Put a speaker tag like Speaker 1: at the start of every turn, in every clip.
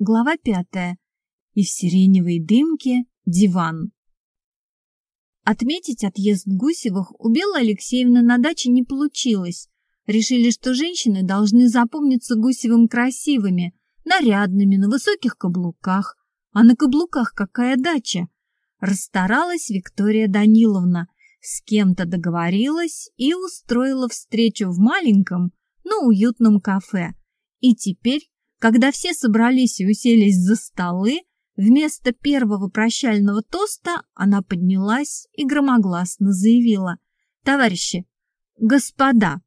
Speaker 1: Глава пятая. И в сиреневой дымке диван. Отметить отъезд Гусевых у Беллы Алексеевны на даче не получилось. Решили, что женщины должны запомниться Гусевым красивыми, нарядными, на высоких каблуках. А на каблуках какая дача? Расстаралась Виктория Даниловна, с кем-то договорилась и устроила встречу в маленьком, но уютном кафе. И теперь, когда все собрались и уселись за столы, вместо первого прощального тоста она поднялась и громогласно заявила. «Товарищи, господа,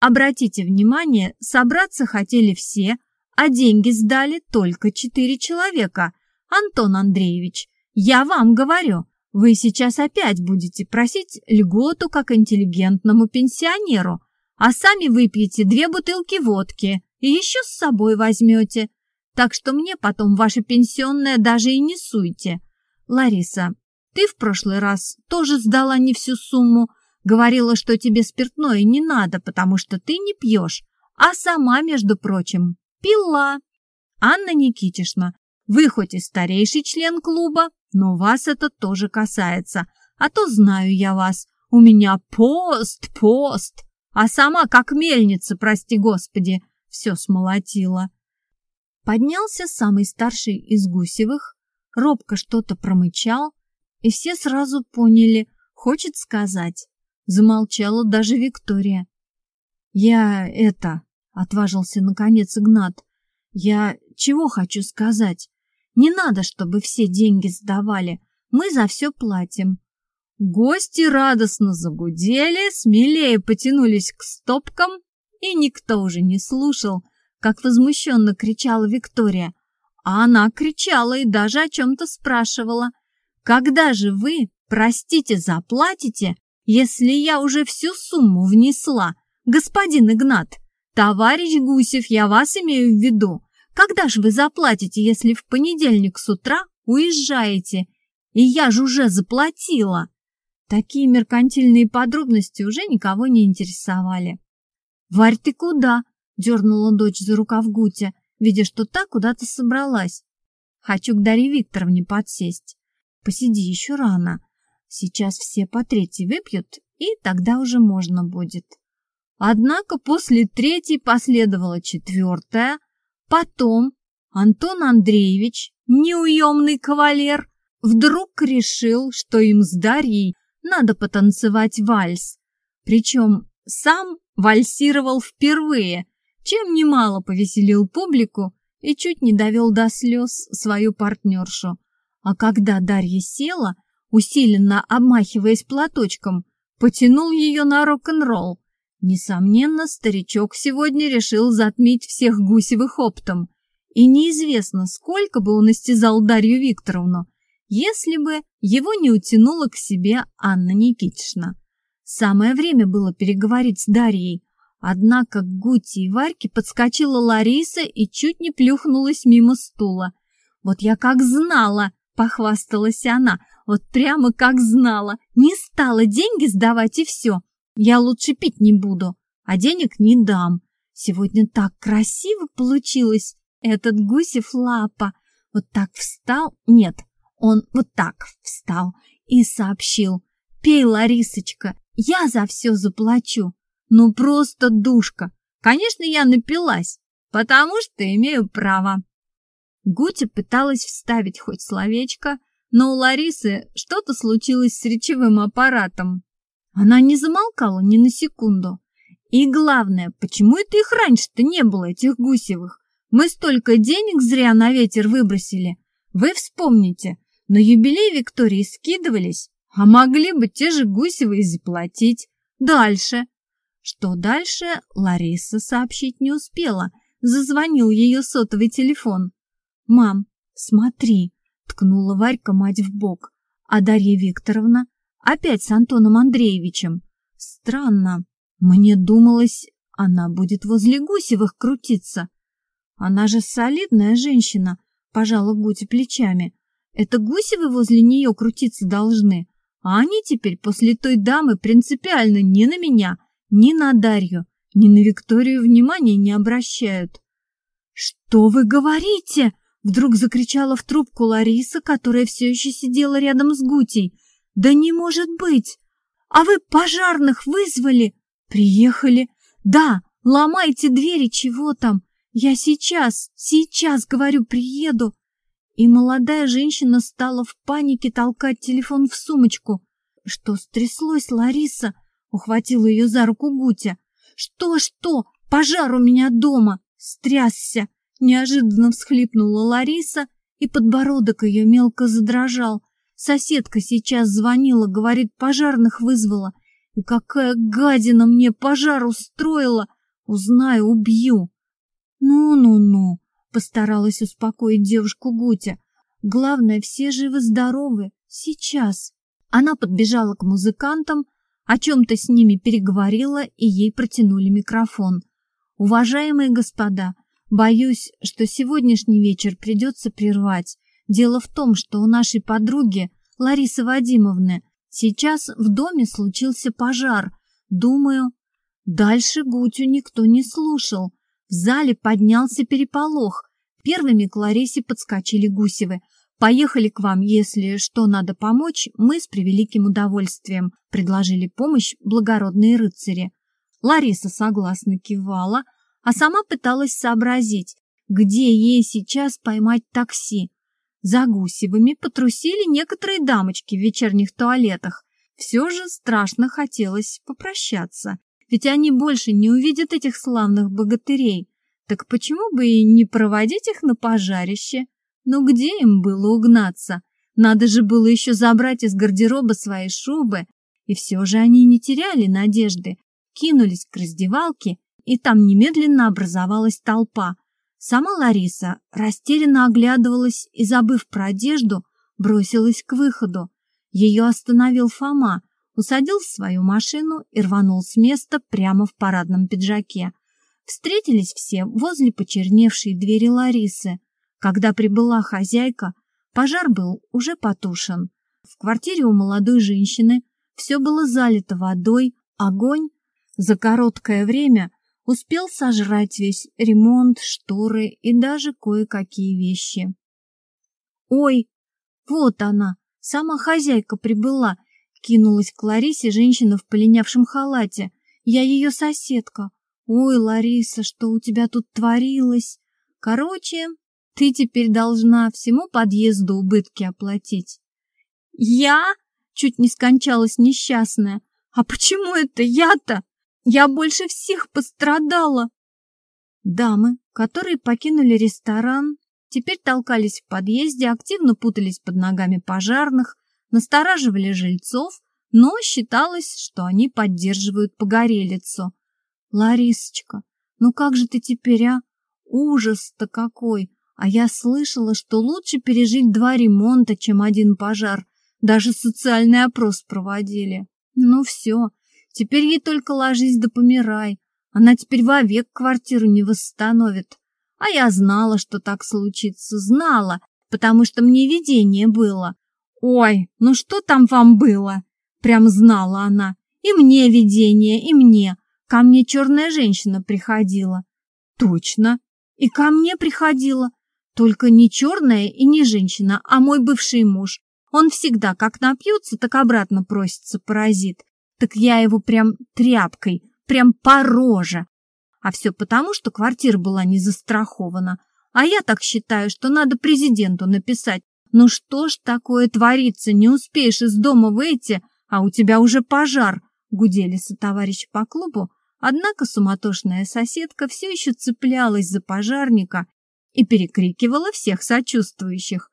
Speaker 1: обратите внимание, собраться хотели все, а деньги сдали только четыре человека. Антон Андреевич, я вам говорю, вы сейчас опять будете просить льготу как интеллигентному пенсионеру, а сами выпьете две бутылки водки и еще с собой возьмете. Так что мне потом ваше пенсионное даже и не суйте. Лариса, ты в прошлый раз тоже сдала не всю сумму, говорила, что тебе спиртное не надо, потому что ты не пьешь, а сама, между прочим, пила. Анна Никитишна, вы хоть и старейший член клуба, но вас это тоже касается, а то знаю я вас, у меня пост, пост а сама, как мельница, прости господи, все смолотила. Поднялся самый старший из Гусевых, робко что-то промычал, и все сразу поняли, хочет сказать. Замолчала даже Виктория. «Я это...» — отважился наконец Игнат. «Я чего хочу сказать? Не надо, чтобы все деньги сдавали. Мы за все платим. Гости радостно загудели, смелее потянулись к стопкам, и никто уже не слушал, как возмущенно кричала Виктория. А она кричала и даже о чем-то спрашивала. «Когда же вы, простите, заплатите, если я уже всю сумму внесла? Господин Игнат, товарищ Гусев, я вас имею в виду. Когда же вы заплатите, если в понедельник с утра уезжаете? И я же уже заплатила!» Такие меркантильные подробности уже никого не интересовали. «Варь, ты куда?» — дернула дочь за рукав Гутя, видя, что та куда-то собралась. «Хочу к Дарье Викторовне подсесть. Посиди еще рано. Сейчас все по третьей выпьют, и тогда уже можно будет». Однако после третьей последовала четвертая, потом Антон Андреевич, неуемный кавалер, вдруг решил, что им с Дарьей надо потанцевать вальс. Причем сам вальсировал впервые, чем немало повеселил публику и чуть не довел до слез свою партнершу. А когда Дарья села, усиленно обмахиваясь платочком, потянул ее на рок-н-ролл. Несомненно, старичок сегодня решил затмить всех Гусевых оптом. И неизвестно, сколько бы он истязал Дарью Викторовну, если бы его не утянула к себе Анна Никитична. Самое время было переговорить с Дарьей, однако к Гути и Варьке подскочила Лариса и чуть не плюхнулась мимо стула. «Вот я как знала!» — похвасталась она. «Вот прямо как знала! Не стала деньги сдавать и все! Я лучше пить не буду, а денег не дам. Сегодня так красиво получилось! Этот Гусев лапа! Вот так встал... Нет, он вот так встал и сообщил. «Пей, Ларисочка, я за все заплачу. Ну, просто душка. Конечно, я напилась, потому что имею право». Гутя пыталась вставить хоть словечко, но у Ларисы что-то случилось с речевым аппаратом. Она не замолкала ни на секунду. И главное, почему это их раньше-то не было, этих Гусевых? Мы столько денег зря на ветер выбросили. Вы вспомните, на юбилей Виктории скидывались, а могли бы те же Гусевы и заплатить. Дальше. Что дальше, Лариса сообщить не успела. Зазвонил ее сотовый телефон. «Мам, смотри!» — ткнула Варька мать в бок. А Дарья Викторовна опять с Антоном Андреевичем. Странно. Мне думалось, она будет возле Гусевых крутиться. Она же солидная женщина, пожала Гути плечами. Это Гусевы возле нее крутиться должны, а они теперь после той дамы принципиально ни на меня, ни на Дарью, ни на Викторию внимания не обращают. «Что вы говорите?» Вдруг закричала в трубку Лариса, которая все еще сидела рядом с Гутей. «Да не может быть! А вы пожарных вызвали?» «Приехали. Да, ломайте двери, чего там? Я сейчас, сейчас, говорю, приеду». И молодая женщина стала в панике толкать телефон в сумочку. «Что стряслось, Лариса?» — ухватила ее за руку Гутя. «Что, что? Пожар у меня дома!» Стрясся. Неожиданно всхлипнула Лариса, и подбородок ее мелко задрожал. Соседка сейчас звонила, говорит, пожарных вызвала. И какая гадина мне пожар устроила! Узнаю, убью. Ну-ну-ну, постаралась успокоить девушку Гутя. Главное, все живы-здоровы. Сейчас. Она подбежала к музыкантам, о чем-то с ними переговорила, и ей протянули микрофон. Уважаемые господа, Боюсь, что сегодняшний вечер придется прервать. Дело в том, что у нашей подруги Ларисы Вадимовны сейчас в доме случился пожар. Думаю, дальше Гутю никто не слушал. В зале поднялся переполох. Первыми к Ларисе подскочили Гусевы. «Поехали к вам, если что надо помочь, мы с превеликим удовольствием», предложили помощь благородные рыцари. Лариса согласно кивала, а сама пыталась сообразить, где ей сейчас поймать такси. За Гусевыми потрусили некоторые дамочки в вечерних туалетах. Все же страшно хотелось попрощаться, ведь они больше не увидят этих славных богатырей. Так почему бы и не проводить их на пожарище? Ну где им было угнаться? Надо же было еще забрать из гардероба свои шубы. И все же они не теряли надежды, кинулись к раздевалке и там немедленно образовалась толпа. Сама Лариса растерянно оглядывалась и, забыв про одежду, бросилась к выходу. Ее остановил Фома, усадил в свою машину и рванул с места прямо в парадном пиджаке. Встретились все возле почерневшей двери Ларисы. Когда прибыла хозяйка, пожар был уже потушен. В квартире у молодой женщины все было залито водой, огонь за короткое время успел сожрать весь ремонт, шторы и даже кое-какие вещи. «Ой, вот она, сама хозяйка прибыла!» Кинулась к Ларисе женщина в полинявшем халате. «Я ее соседка. Ой, Лариса, что у тебя тут творилось? Короче, ты теперь должна всему подъезду убытки оплатить». «Я?» — чуть не скончалась несчастная. «А почему это я-то?» Я больше всех пострадала. Дамы, которые покинули ресторан, теперь толкались в подъезде, активно путались под ногами пожарных, настораживали жильцов, но считалось, что они поддерживают погорелицу. Ларисочка, ну как же ты теперь, а? Ужас-то какой! А я слышала, что лучше пережить два ремонта, чем один пожар. Даже социальный опрос проводили. Ну все, Теперь ей только ложись да помирай. Она теперь вовек квартиру не восстановит. А я знала, что так случится, знала, потому что мне видение было. Ой, ну что там вам было? Прям знала она. И мне видение, и мне. Ко мне черная женщина приходила. Точно. И ко мне приходила. Только не черная и не женщина, а мой бывший муж. Он всегда как напьется, так обратно просится паразит так я его прям тряпкой, прям по роже. А все потому, что квартира была не застрахована. А я так считаю, что надо президенту написать. Ну что ж такое творится, не успеешь из дома выйти, а у тебя уже пожар, гудели сотоварищи по клубу. Однако суматошная соседка все еще цеплялась за пожарника и перекрикивала всех сочувствующих.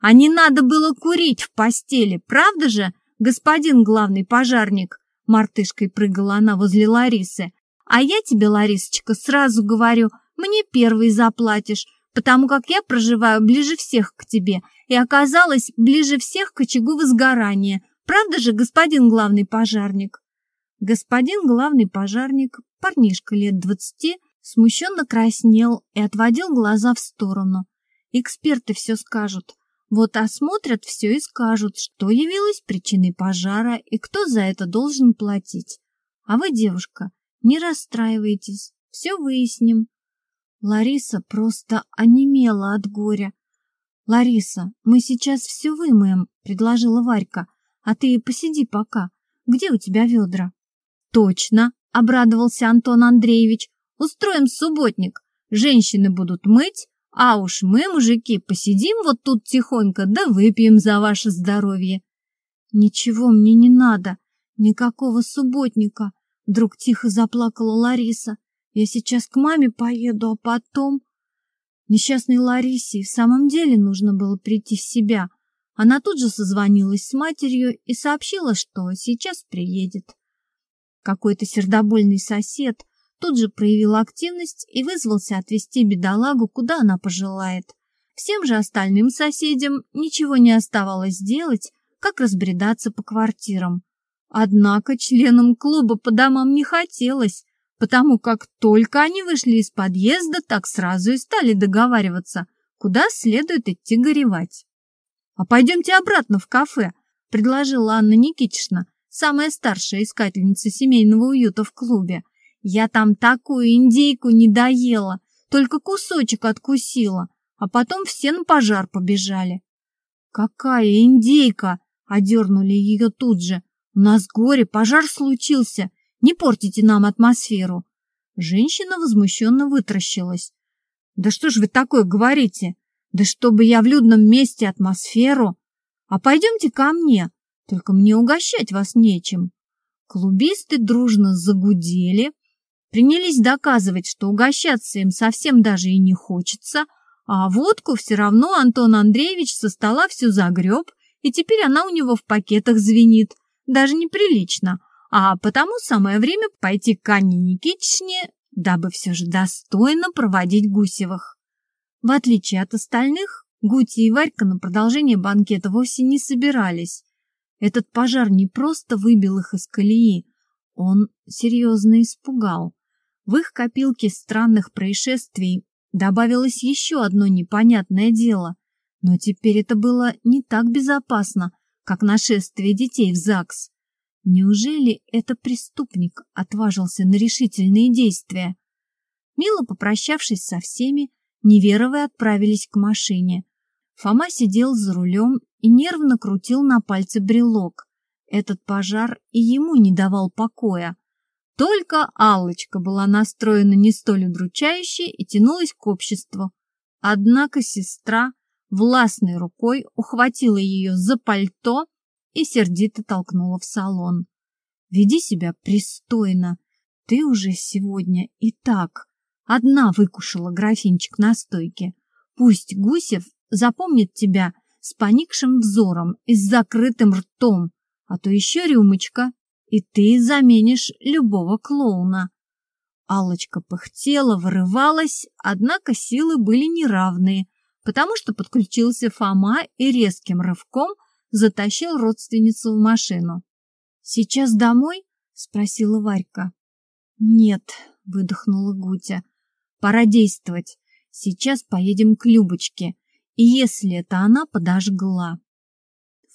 Speaker 1: А не надо было курить в постели, правда же, господин главный пожарник? Мартышкой прыгала она возле Ларисы. «А я тебе, Ларисочка, сразу говорю, мне первый заплатишь, потому как я проживаю ближе всех к тебе и оказалась ближе всех к очагу возгорания. Правда же, господин главный пожарник?» Господин главный пожарник, парнишка лет двадцати, смущенно краснел и отводил глаза в сторону. Эксперты все скажут. Вот осмотрят все и скажут, что явилось причиной пожара и кто за это должен платить. А вы, девушка, не расстраивайтесь, все выясним. Лариса просто онемела от горя. Лариса, мы сейчас все вымоем, предложила Варька. А ты посиди пока. Где у тебя ведра? Точно, обрадовался Антон Андреевич. Устроим субботник. Женщины будут мыть, а уж мы, мужики, посидим вот тут тихонько, да выпьем за ваше здоровье. Ничего мне не надо, никакого субботника, вдруг тихо заплакала Лариса. Я сейчас к маме поеду, а потом... Несчастной Ларисе в самом деле нужно было прийти в себя. Она тут же созвонилась с матерью и сообщила, что сейчас приедет. Какой-то сердобольный сосед тут же проявил активность и вызвался отвезти бедолагу, куда она пожелает. Всем же остальным соседям ничего не оставалось делать, как разбредаться по квартирам. Однако членам клуба по домам не хотелось, потому как только они вышли из подъезда, так сразу и стали договариваться, куда следует идти горевать. «А пойдемте обратно в кафе», — предложила Анна Никитична, самая старшая искательница семейного уюта в клубе. «Я там такую индейку не доела, только кусочек откусила, а потом все на пожар побежали». «Какая индейка!» — одернули ее тут же. «У нас горе, пожар случился, не портите нам атмосферу. Женщина возмущенно вытращилась. Да что ж вы такое говорите? Да чтобы я в людном месте атмосферу. А пойдемте ко мне, только мне угощать вас нечем. Клубисты дружно загудели, принялись доказывать, что угощаться им совсем даже и не хочется, а водку все равно Антон Андреевич со стола всю загреб, и теперь она у него в пакетах звенит, даже неприлично, а потому самое время пойти к Анне Никитичне, дабы все же достойно проводить Гусевых. В отличие от остальных, Гути и Варька на продолжение банкета вовсе не собирались. Этот пожар не просто выбил их из колеи, он серьезно испугал. В их копилке странных происшествий добавилось еще одно непонятное дело, но теперь это было не так безопасно, как нашествие детей в ЗАГС. Неужели это преступник отважился на решительные действия? Мило попрощавшись со всеми, Неверовы отправились к машине. Фома сидел за рулем и нервно крутил на пальце брелок. Этот пожар и ему не давал покоя. Только Аллочка была настроена не столь удручающе и тянулась к обществу. Однако сестра властной рукой ухватила ее за пальто и сердито толкнула в салон. «Веди себя пристойно. Ты уже сегодня и так одна выкушала графинчик настойки. Пусть Гусев запомнит тебя с поникшим взором и с закрытым ртом, а то еще рюмочка, и ты заменишь любого клоуна». Аллочка пыхтела, вырывалась, однако силы были неравные, потому что подключился Фома и резким рывком затащил родственницу в машину. «Сейчас домой?» — спросила Варька. «Нет», — выдохнула Гутя, — «пора действовать. Сейчас поедем к Любочке, и если это она подожгла».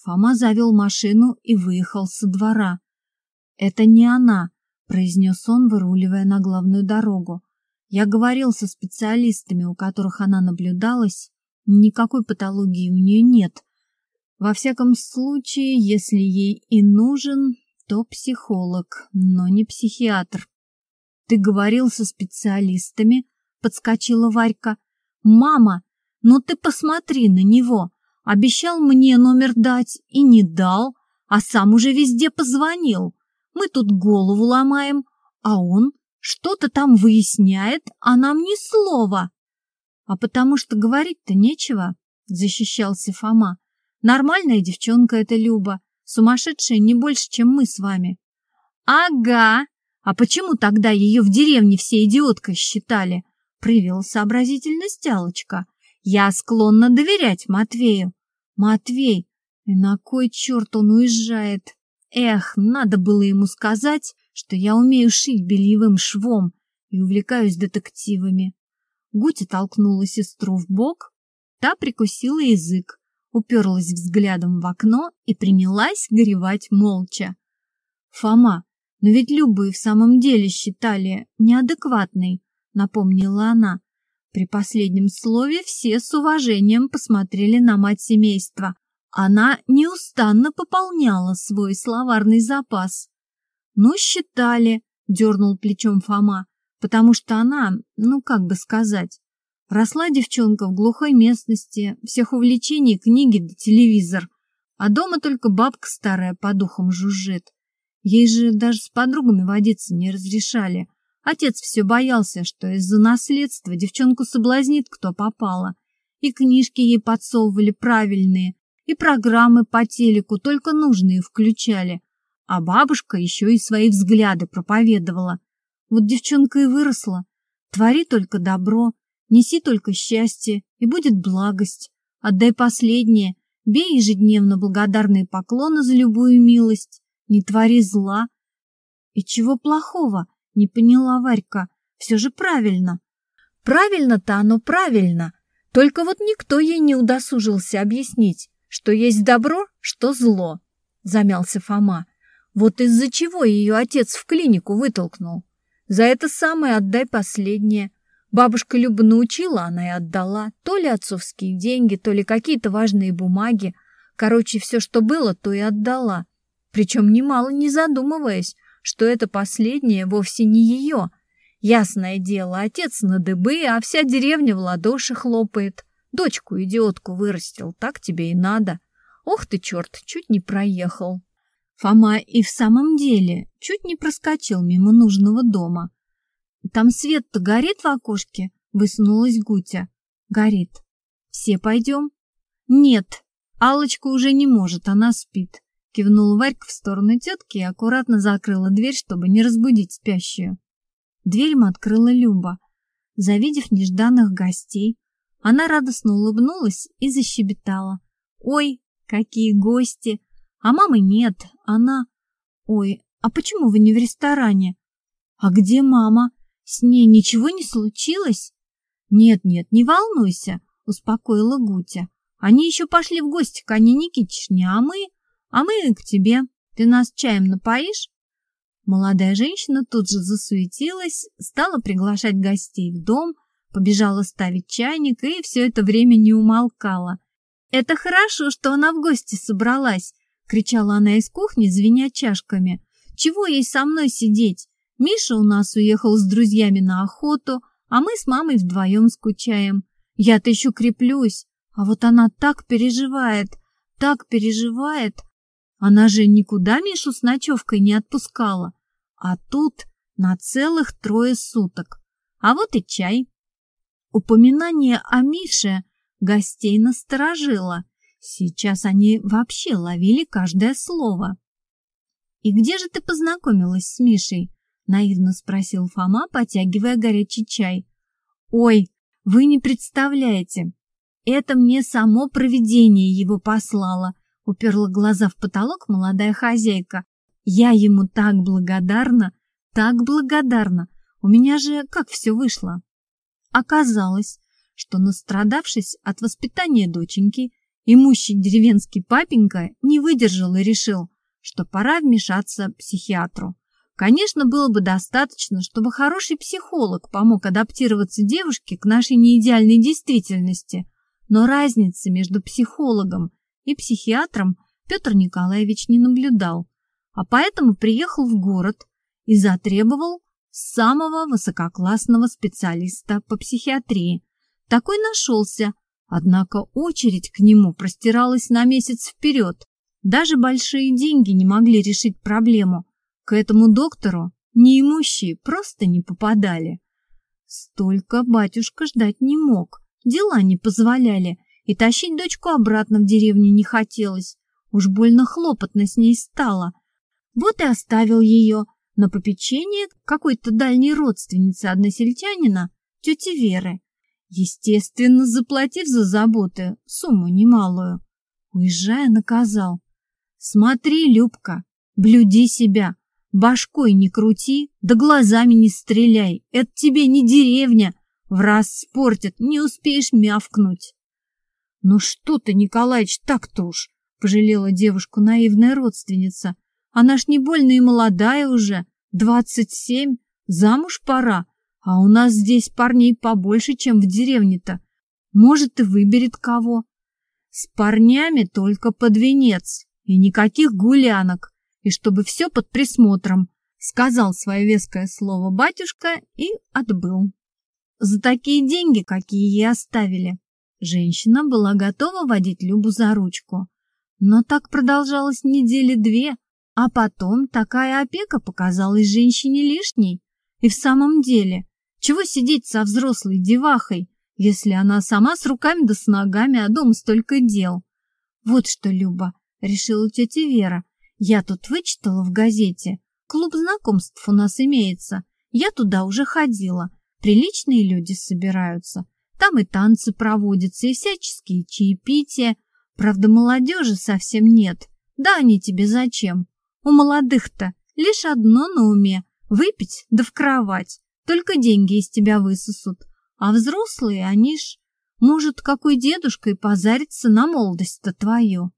Speaker 1: Фома завел машину и выехал со двора. «Это не она», — произнес он, выруливая на главную дорогу. «Я говорил со специалистами, у которых она наблюдалась. Никакой патологии у нее нет, во всяком случае, если ей и нужен, то психолог, но не психиатр. Ты говорил со специалистами, подскочила Варька. Мама, ну ты посмотри на него. Обещал мне номер дать и не дал, а сам уже везде позвонил. Мы тут голову ломаем, а он что-то там выясняет, а нам ни слова. А потому что говорить-то нечего, защищался Фома. Нормальная девчонка эта Люба, сумасшедшая не больше, чем мы с вами. Ага, а почему тогда ее в деревне все идиоткой считали? Привел сообразительность Алочка. Я склонна доверять Матвею. Матвей, и на кой черт он уезжает? Эх, надо было ему сказать, что я умею шить бельевым швом и увлекаюсь детективами. Гутя толкнула сестру в бок, та прикусила язык уперлась взглядом в окно и принялась горевать молча. «Фома, но ведь Любу и в самом деле считали неадекватной», — напомнила она. При последнем слове все с уважением посмотрели на мать семейства. Она неустанно пополняла свой словарный запас. «Ну, считали», — дернул плечом Фома, «потому что она, ну, как бы сказать, росла девчонка в глухой местности, всех увлечений книги да телевизор, а дома только бабка старая по духам жужжит. Ей же даже с подругами водиться не разрешали. Отец все боялся, что из-за наследства девчонку соблазнит кто попало. И книжки ей подсовывали правильные, и программы по телеку только нужные включали. А бабушка еще и свои взгляды проповедовала. Вот девчонка и выросла. Твори только добро, неси только счастье, и будет благость. Отдай последнее, бей ежедневно благодарные поклоны за любую милость, не твори зла. И чего плохого? Не поняла Варька. Все же правильно. Правильно-то оно правильно. Только вот никто ей не удосужился объяснить, что есть добро, что зло. Замялся Фома. Вот из-за чего ее отец в клинику вытолкнул. За это самое отдай последнее. Бабушка Люба научила, она и отдала. То ли отцовские деньги, то ли какие-то важные бумаги. Короче, все, что было, то и отдала. Причем немало не задумываясь, что это последнее вовсе не ее. Ясное дело, отец на дыбы, а вся деревня в ладоши хлопает. Дочку-идиотку вырастил, так тебе и надо. Ох ты, черт, чуть не проехал. Фома и в самом деле чуть не проскочил мимо нужного дома. Там свет-то горит в окошке, высунулась Гутя. Горит. Все пойдем? Нет, алочка уже не может, она спит. Кивнула Варька в сторону тетки и аккуратно закрыла дверь, чтобы не разбудить спящую. Дверь им открыла Люба. Завидев нежданных гостей, она радостно улыбнулась и защебетала. «Ой, какие гости! А мамы нет, она... Ой, а почему вы не в ресторане? А где мама? С ней ничего не случилось?» «Нет-нет, не волнуйся», — успокоила Гутя. «Они еще пошли в гости к Ане Никитичне, а мы...» А мы к тебе. Ты нас чаем напоишь?» Молодая женщина тут же засуетилась, стала приглашать гостей в дом, побежала ставить чайник и все это время не умолкала. «Это хорошо, что она в гости собралась!» — кричала она из кухни, звеня чашками. «Чего ей со мной сидеть? Миша у нас уехал с друзьями на охоту, а мы с мамой вдвоем скучаем. Я-то еще креплюсь, а вот она так переживает, так переживает!» Она же никуда Мишу с ночевкой не отпускала. А тут на целых трое суток. А вот и чай. Упоминание о Мише гостей насторожило. Сейчас они вообще ловили каждое слово. «И где же ты познакомилась с Мишей?» — наивно спросил Фома, потягивая горячий чай. «Ой, вы не представляете, это мне само провидение его послало», Уперла глаза в потолок молодая хозяйка. Я ему так благодарна, так благодарна. У меня же как все вышло. Оказалось, что настрадавшись от воспитания доченьки, имущий деревенский папенька не выдержал и решил, что пора вмешаться психиатру. Конечно, было бы достаточно, чтобы хороший психолог помог адаптироваться девушке к нашей неидеальной действительности, но разница между психологом и психиатром Петр Николаевич не наблюдал, а поэтому приехал в город и затребовал самого высококлассного специалиста по психиатрии. Такой нашелся, однако очередь к нему простиралась на месяц вперед. Даже большие деньги не могли решить проблему. К этому доктору неимущие просто не попадали. Столько батюшка ждать не мог, дела не позволяли, и тащить дочку обратно в деревню не хотелось. Уж больно хлопотно с ней стало. Вот и оставил ее на попечение какой-то дальней родственницы односельчанина, тети Веры, естественно, заплатив за заботы сумму немалую. Уезжая, наказал. «Смотри, Любка, блюди себя, башкой не крути, да глазами не стреляй, это тебе не деревня, в раз спортят, не успеешь мявкнуть». «Ну что ты, Николаич, так-то уж!» — пожалела девушку наивная родственница. «Она ж не больно и молодая уже, двадцать семь, замуж пора, А у нас здесь парней побольше, чем в деревне-то. Может, и выберет кого. С парнями только под венец и никаких гулянок, и чтобы все под присмотром, сказал свое веское слово батюшка и отбыл. За такие деньги, какие ей оставили, женщина была готова водить Любу за ручку. Но так продолжалось недели две, а потом такая опека показалась женщине лишней. И в самом деле, чего сидеть со взрослой девахой, если она сама с руками да с ногами, а дома столько дел? Вот что, Люба, решила тетя Вера, я тут вычитала в газете. Клуб знакомств у нас имеется. Я туда уже ходила. Приличные люди собираются. Там и танцы проводятся, и всяческие чаепития. Правда, молодежи совсем нет. Да они тебе зачем? У молодых-то лишь одно на уме — выпить да в кровать. Только деньги из тебя высосут. А взрослые, они ж... Может, какой дедушка и позарится на молодость-то твою.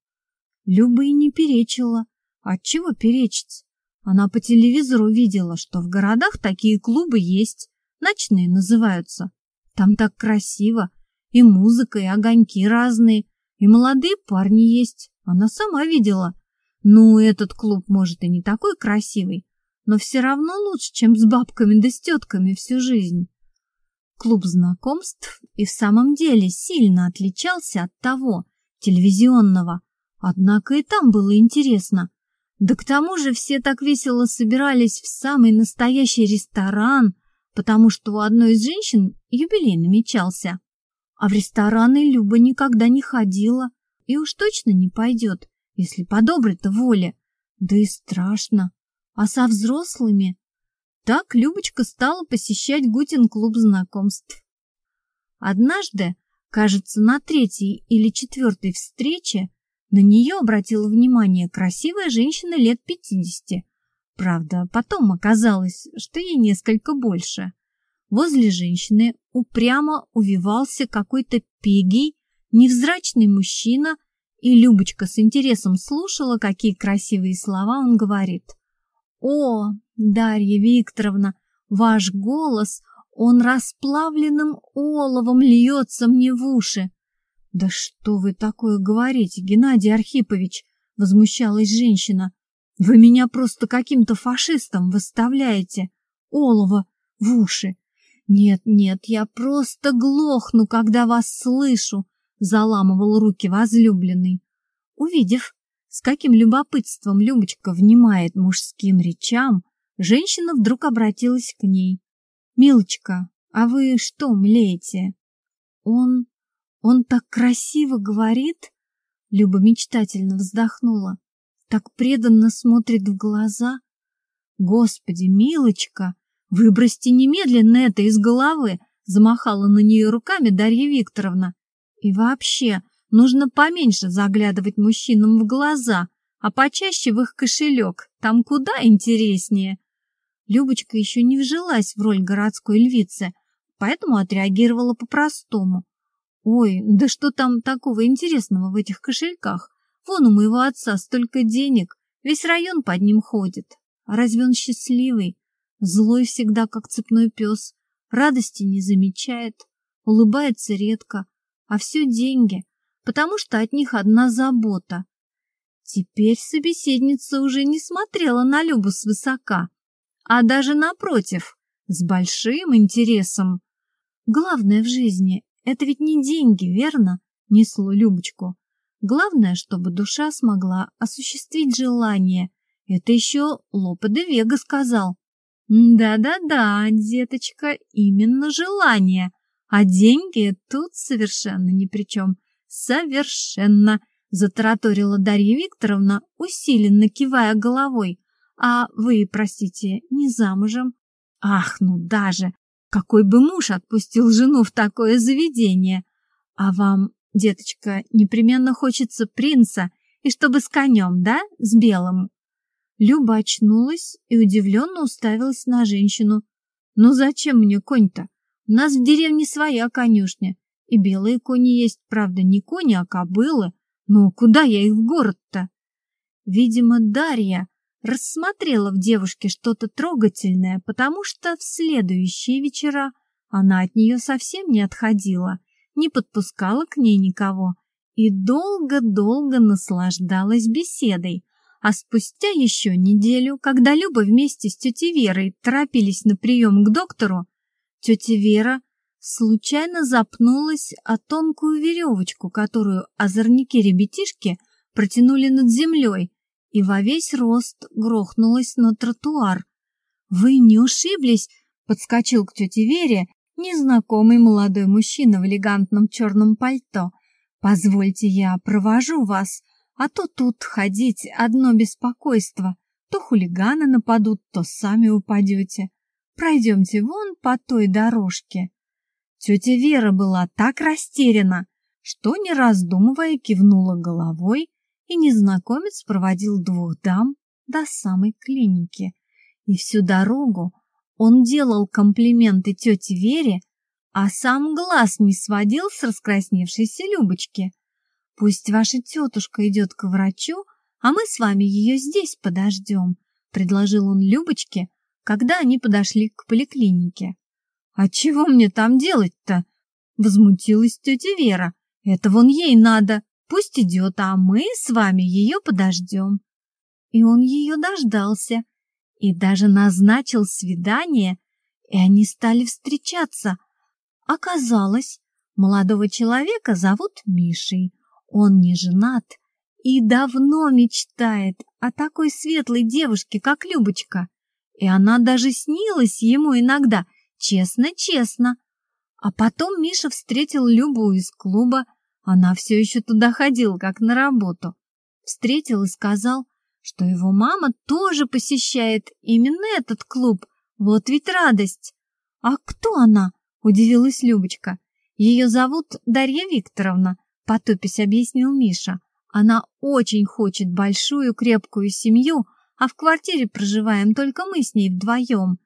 Speaker 1: Люба и не перечила. Отчего перечить? Она по телевизору видела, что в городах такие клубы есть. Ночные называются. Там так красиво. И музыка, и огоньки разные. И молодые парни есть. Она сама видела. Ну, этот клуб, может, и не такой красивый, но все равно лучше, чем с бабками да с тетками всю жизнь. Клуб знакомств и в самом деле сильно отличался от того, телевизионного. Однако и там было интересно. Да к тому же все так весело собирались в самый настоящий ресторан, потому что у одной из женщин юбилей намечался. А в рестораны Люба никогда не ходила и уж точно не пойдет, если по доброй-то воле. Да и страшно. А со взрослыми? Так Любочка стала посещать Гутин клуб знакомств. Однажды, кажется, на третьей или четвертой встрече на нее обратила внимание красивая женщина лет пятидесяти. Правда, потом оказалось, что ей несколько больше. Возле женщины упрямо увивался какой-то пегий, невзрачный мужчина, и Любочка с интересом слушала, какие красивые слова он говорит. «О, Дарья Викторовна, ваш голос, он расплавленным оловом льется мне в уши!» «Да что вы такое говорите, Геннадий Архипович?» — возмущалась женщина. «Вы меня просто каким-то фашистом выставляете. Олово в уши. Нет, нет, я просто глохну, когда вас слышу заламывал руки возлюбленный. Увидев, с каким любопытством Любочка внимает мужским речам, женщина вдруг обратилась к ней. «Милочка, а вы что млеете?» «Он... он так красиво говорит!» Люба мечтательно вздохнула. «Так преданно смотрит в глаза!» «Господи, Милочка, выбросьте немедленно это из головы!» Замахала на нее руками Дарья Викторовна. И вообще, нужно поменьше заглядывать мужчинам в глаза, а почаще в их кошелек. Там куда интереснее. Любочка еще не вжилась в роль городской львицы, поэтому отреагировала по-простому. Ой, да что там такого интересного в этих кошельках? Вон у моего отца столько денег, весь район под ним ходит. Разве он счастливый? Злой всегда, как цепной пес, радости не замечает, улыбается редко, а все деньги, потому что от них одна забота. Теперь собеседница уже не смотрела на Любу свысока, а даже напротив, с большим интересом. Главное в жизни — это ведь не деньги, верно? Несло Любочку. Главное, чтобы душа смогла осуществить желание. Это еще Лопе де Вега сказал. Да-да-да, деточка, именно желание — а деньги тут совершенно ни при чем. Совершенно, затараторила Дарья Викторовна, усиленно кивая головой. А вы, простите, не замужем? Ах, ну даже, какой бы муж отпустил жену в такое заведение? А вам, деточка, непременно хочется принца, и чтобы с конем, да, с белым? Люба очнулась и удивленно уставилась на женщину. «Ну зачем мне конь-то? У нас в деревне своя конюшня, и белые кони есть, правда, не кони, а кобылы. Ну, куда я их в город-то? Видимо, Дарья рассмотрела в девушке что-то трогательное, потому что в следующие вечера она от нее совсем не отходила, не подпускала к ней никого и долго-долго наслаждалась беседой. А спустя еще неделю, когда Люба вместе с тетей Верой торопились на прием к доктору, тетя Вера случайно запнулась о тонкую веревочку, которую озорники-ребятишки протянули над землей, и во весь рост грохнулась на тротуар. «Вы не ушиблись?» — подскочил к тете Вере незнакомый молодой мужчина в элегантном черном пальто. «Позвольте, я провожу вас, а то тут ходить одно беспокойство. То хулиганы нападут, то сами упадете. Пройдемте вон по той дорожке». Тетя Вера была так растеряна, что, не раздумывая, кивнула головой и незнакомец проводил двух дам до самой клиники. И всю дорогу он делал комплименты тете Вере, а сам глаз не сводил с раскрасневшейся Любочки. «Пусть ваша тетушка идет к врачу, а мы с вами ее здесь подождем», — предложил он Любочке, когда они подошли к поликлинике. «А чего мне там делать-то?» — возмутилась тетя Вера. «Это вон ей надо. Пусть идет, а мы с вами ее подождем. И он ее дождался и даже назначил свидание, и они стали встречаться. Оказалось, молодого человека зовут Мишей. Он не женат и давно мечтает о такой светлой девушке, как Любочка. И она даже снилась ему иногда, честно-честно. А потом Миша встретил Любу из клуба, она все еще туда ходила, как на работу. Встретил и сказал, что его мама тоже посещает именно этот клуб. Вот ведь радость. А кто она? Удивилась Любочка. Ее зовут Дарья Викторовна, потупись объяснил Миша. Она очень хочет большую крепкую семью, а в квартире проживаем только мы с ней вдвоем.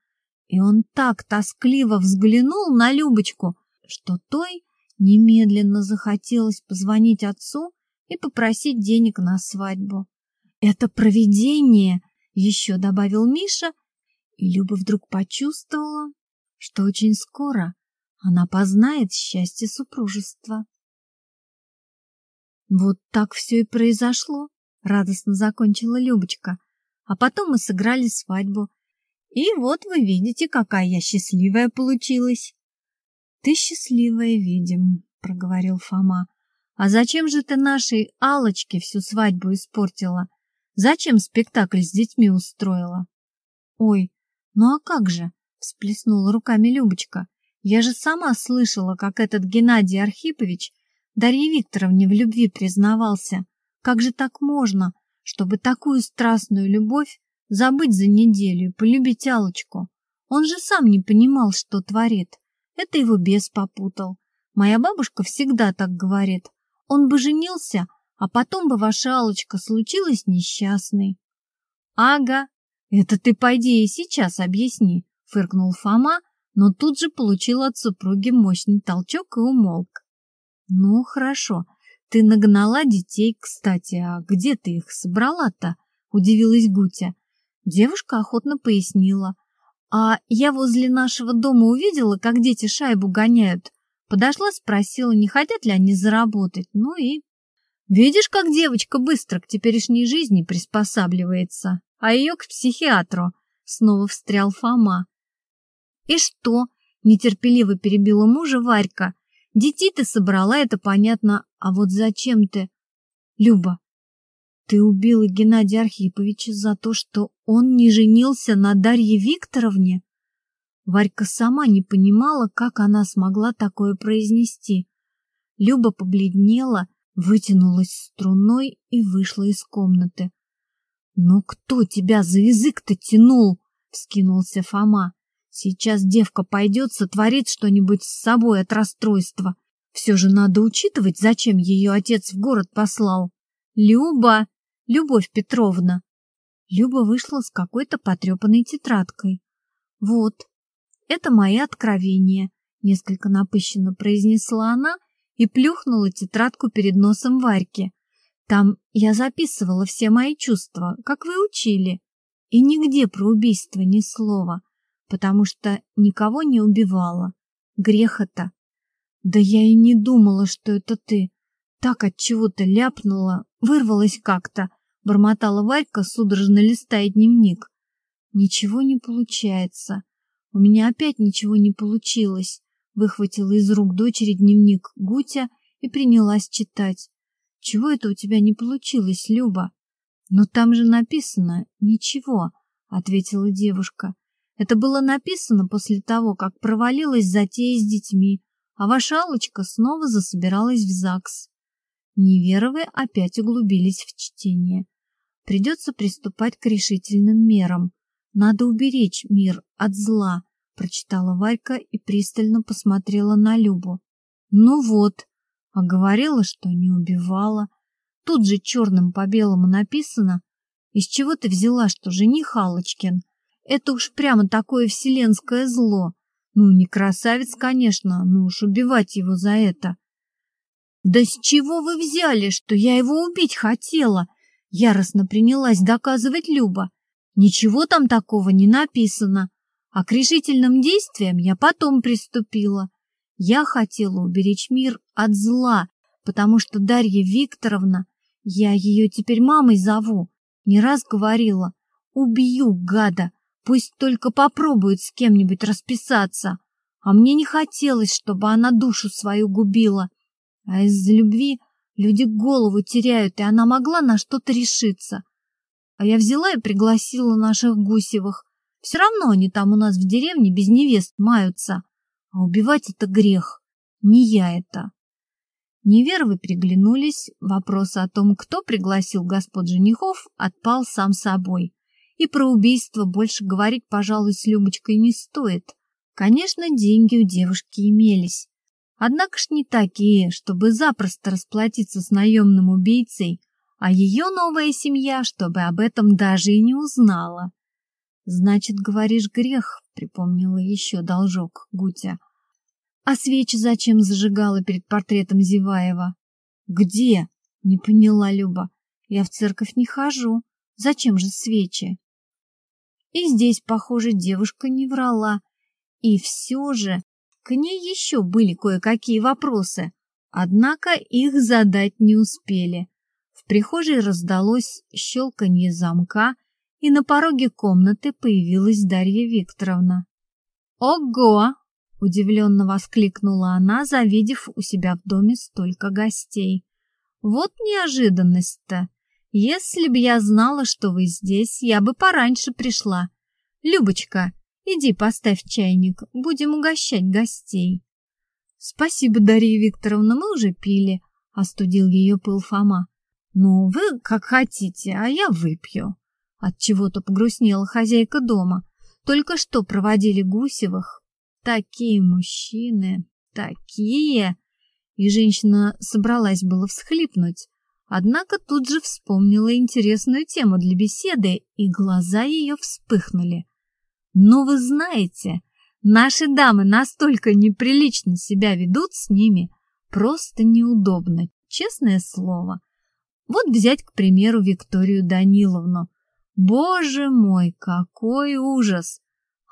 Speaker 1: И он так тоскливо взглянул на Любочку, что той Немедленно захотелось позвонить отцу и попросить денег на свадьбу. «Это провидение!» — еще добавил Миша, и Люба вдруг почувствовала, что очень скоро она познает счастье супружества. Вот так все и произошло, радостно закончила Любочка. А потом мы сыграли свадьбу. И вот вы видите, какая я счастливая получилась. Ты счастливая, видим, проговорил Фома. А зачем же ты нашей Алочке всю свадьбу испортила? Зачем спектакль с детьми устроила? Ой, ну а как же? всплеснула руками Любочка. Я же сама слышала, как этот Геннадий Архипович Дарье Викторовне в любви признавался. Как же так можно, чтобы такую страстную любовь забыть за неделю и полюбить Алочку? Он же сам не понимал, что творит. Это его бес попутал. Моя бабушка всегда так говорит. Он бы женился, а потом бы ваша Алочка случилась несчастной. Ага, это ты пойди и сейчас объясни, фыркнул Фома, но тут же получил от супруги мощный толчок и умолк. Ну, хорошо, ты нагнала детей, кстати, а где ты их собрала-то? Удивилась Гутя. Девушка охотно пояснила. А я возле нашего дома увидела, как дети шайбу гоняют. Подошла, спросила, не хотят ли они заработать. Ну и... Видишь, как девочка быстро к теперешней жизни приспосабливается, а ее к психиатру. Снова встрял Фома. И что? Нетерпеливо перебила мужа Варька. Детей ты собрала, это понятно, а вот зачем ты... Люба, ты убила Геннадия Архиповича за то, что он не женился на Дарье Викторовне? Варька сама не понимала, как она смогла такое произнести. Люба побледнела, вытянулась струной и вышла из комнаты. «Ну кто тебя за язык-то тянул?» — вскинулся Фома. «Сейчас девка пойдет, сотворит что-нибудь с собой от расстройства. Все же надо учитывать, зачем ее отец в город послал. Люба!» Любовь Петровна. Люба вышла с какой-то потрепанной тетрадкой. Вот, это мои откровения, несколько напыщенно произнесла она и плюхнула тетрадку перед носом Варьки. Там я записывала все мои чувства, как вы учили. И нигде про убийство ни слова, потому что никого не убивала. Грех это. Да я и не думала, что это ты. Так от чего-то ляпнула, вырвалась как-то, бормотала Варька, судорожно листая дневник. Ничего не получается. У меня опять ничего не получилось. Выхватила из рук дочери дневник Гутя и принялась читать. Чего это у тебя не получилось, Люба? Но там же написано «ничего», — ответила девушка. Это было написано после того, как провалилась затея с детьми, а ваша Аллочка снова засобиралась в ЗАГС. Неверовы опять углубились в чтение. Придется приступать к решительным мерам. Надо уберечь мир от зла, прочитала Варька и пристально посмотрела на Любу. Ну вот, а говорила, что не убивала. Тут же черным по белому написано, из чего ты взяла, что жених Аллочкин. Это уж прямо такое вселенское зло. Ну, не красавец, конечно, но уж убивать его за это. Да с чего вы взяли, что я его убить хотела? Яростно принялась доказывать Люба. Ничего там такого не написано. А к решительным действиям я потом приступила. Я хотела уберечь мир от зла, потому что Дарья Викторовна, я ее теперь мамой зову, не раз говорила, убью гада, пусть только попробует с кем-нибудь расписаться. А мне не хотелось, чтобы она душу свою губила. А из-за любви люди голову теряют, и она могла на что-то решиться. А я взяла и пригласила наших Гусевых. Все равно они там у нас в деревне без невест маются. А убивать это грех. Не я это. Неверовы приглянулись. Вопрос о том, кто пригласил господ женихов, отпал сам собой. И про убийство больше говорить, пожалуй, с Любочкой не стоит. Конечно, деньги у девушки имелись. Однако ж не такие, чтобы запросто расплатиться с наемным убийцей, а ее новая семья, чтобы об этом даже и не узнала. «Значит, говоришь, грех», — припомнила еще должок Гутя. «А свечи зачем зажигала перед портретом Зеваева?» «Где?» — не поняла Люба. «Я в церковь не хожу. Зачем же свечи?» И здесь, похоже, девушка не врала. И все же к ней еще были кое-какие вопросы, однако их задать не успели. В прихожей раздалось щелканье замка, и на пороге комнаты появилась Дарья Викторовна. «Ого!» — удивленно воскликнула она, завидев у себя в доме столько гостей. «Вот неожиданность-то! Если бы я знала, что вы здесь, я бы пораньше пришла. Любочка, иди поставь чайник, будем угощать гостей». «Спасибо, Дарья Викторовна, мы уже пили», — остудил ее пыл Фома. «Ну, вы как хотите, а я выпью». От чего то погрустнела хозяйка дома. Только что проводили Гусевых. Такие мужчины, такие... И женщина собралась было всхлипнуть, однако тут же вспомнила интересную тему для беседы, и глаза ее вспыхнули. «Ну, вы знаете, наши дамы настолько неприлично себя ведут с ними, просто неудобно, честное слово. Вот взять, к примеру, Викторию Даниловну. Боже мой, какой ужас!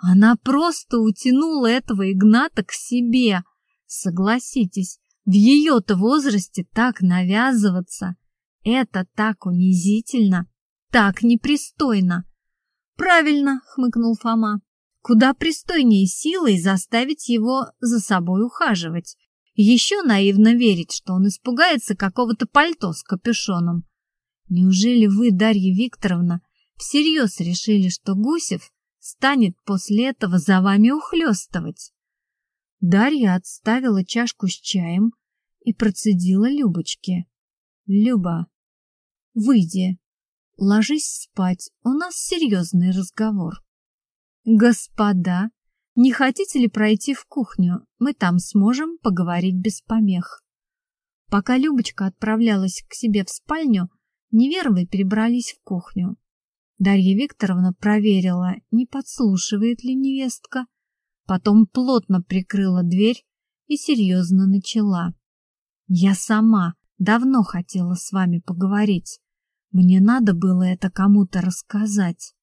Speaker 1: Она просто утянула этого Игната к себе. Согласитесь, в ее-то возрасте так навязываться — это так унизительно, так непристойно. Правильно, хмыкнул Фома. Куда пристойнее силой заставить его за собой ухаживать. Еще наивно верить, что он испугается какого-то пальто с капюшоном. Неужели вы, Дарья Викторовна, всерьез решили, что Гусев станет после этого за вами ухлёстывать. Дарья отставила чашку с чаем и процедила Любочке. «Люба, выйди, ложись спать, у нас серьезный разговор». «Господа, не хотите ли пройти в кухню? Мы там сможем поговорить без помех». Пока Любочка отправлялась к себе в спальню, Неверовы перебрались в кухню. Дарья Викторовна проверила, не подслушивает ли невестка, потом плотно прикрыла дверь и серьезно начала. «Я сама давно хотела с вами поговорить. Мне надо было это кому-то рассказать.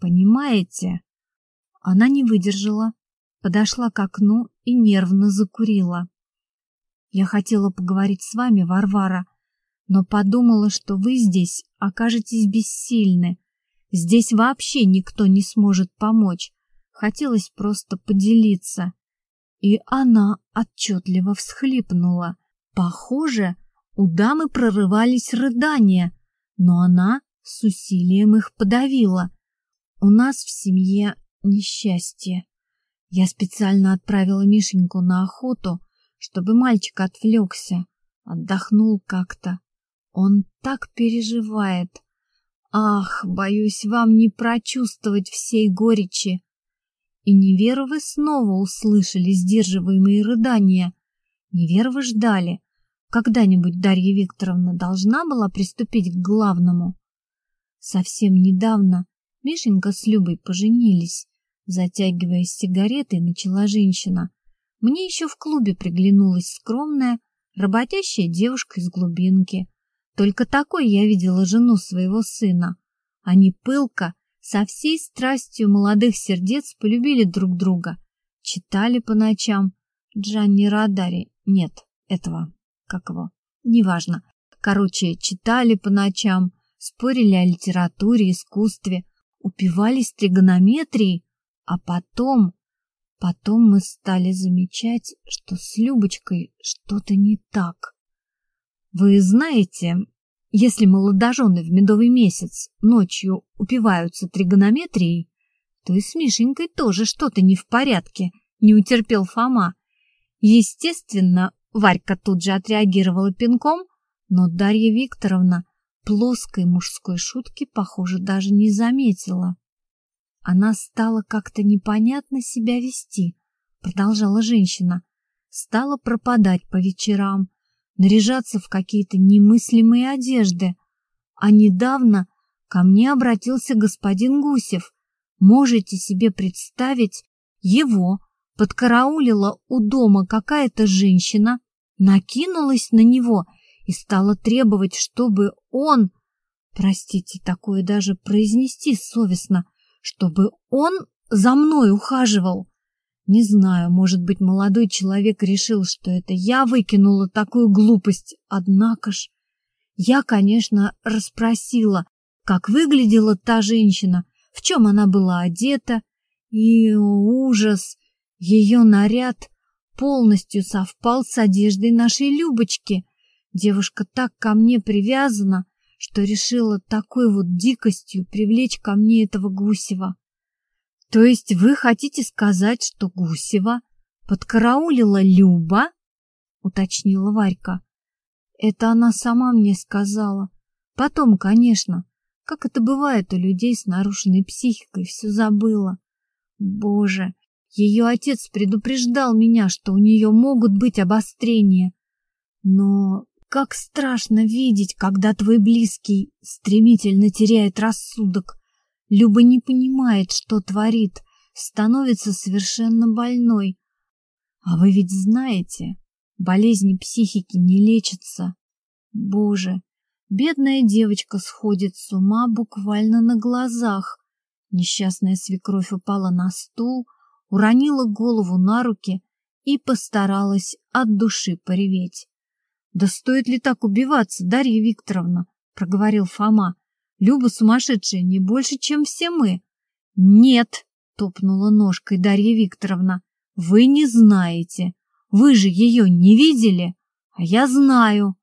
Speaker 1: Понимаете? Она не выдержала, подошла к окну и нервно закурила. Я хотела поговорить с вами, Варвара, но подумала, что вы здесь окажетесь бессильны. Здесь вообще никто не сможет помочь. Хотелось просто поделиться. И она отчетливо всхлипнула. Похоже, у дамы прорывались рыдания, но она с усилием их подавила. У нас в семье несчастье. Я специально отправила Мишеньку на охоту, чтобы мальчик отвлекся, отдохнул как-то. Он так переживает. Ах, боюсь вам не прочувствовать всей горечи. И Неверовы снова услышали сдерживаемые рыдания. Неверовы ждали. Когда-нибудь Дарья Викторовна должна была приступить к главному. Совсем недавно Мишенька с Любой поженились. Затягиваясь сигаретой, начала женщина. Мне еще в клубе приглянулась скромная, работящая девушка из глубинки. Только такой я видела жену своего сына. Они пылко, со всей страстью молодых сердец полюбили друг друга. Читали по ночам. Джанни Радари. Нет, этого. Как его? Неважно. Короче, читали по ночам, спорили о литературе, искусстве, упивались тригонометрией, а потом... Потом мы стали замечать, что с Любочкой что-то не так. Вы знаете, если молодожены в медовый месяц ночью упиваются тригонометрией, то и с Мишенькой тоже что-то не в порядке, не утерпел Фома. Естественно, Варька тут же отреагировала пинком, но Дарья Викторовна плоской мужской шутки, похоже, даже не заметила. Она стала как-то непонятно себя вести, продолжала женщина. Стала пропадать по вечерам, наряжаться в какие-то немыслимые одежды. А недавно ко мне обратился господин Гусев. Можете себе представить, его подкараулила у дома какая-то женщина, накинулась на него и стала требовать, чтобы он, простите, такое даже произнести совестно, чтобы он за мной ухаживал. Не знаю, может быть, молодой человек решил, что это я выкинула такую глупость, однако ж... Я, конечно, расспросила, как выглядела та женщина, в чем она была одета, и ужас, ее наряд полностью совпал с одеждой нашей Любочки. Девушка так ко мне привязана, что решила такой вот дикостью привлечь ко мне этого Гусева. То есть вы хотите сказать, что Гусева подкараулила Люба? Уточнила Варька. Это она сама мне сказала. Потом, конечно, как это бывает у людей с нарушенной психикой, все забыла. Боже, ее отец предупреждал меня, что у нее могут быть обострения. Но как страшно видеть, когда твой близкий стремительно теряет рассудок. Люба не понимает, что творит, становится совершенно больной. А вы ведь знаете, болезни психики не лечатся. Боже, бедная девочка сходит с ума буквально на глазах. Несчастная свекровь упала на стул, уронила голову на руки и постаралась от души пореветь. «Да стоит ли так убиваться, Дарья Викторовна?» — проговорил Фома. Люба сумасшедшая не больше, чем все мы. Нет, топнула ножкой Дарья Викторовна. Вы не знаете. Вы же ее не видели? А я знаю.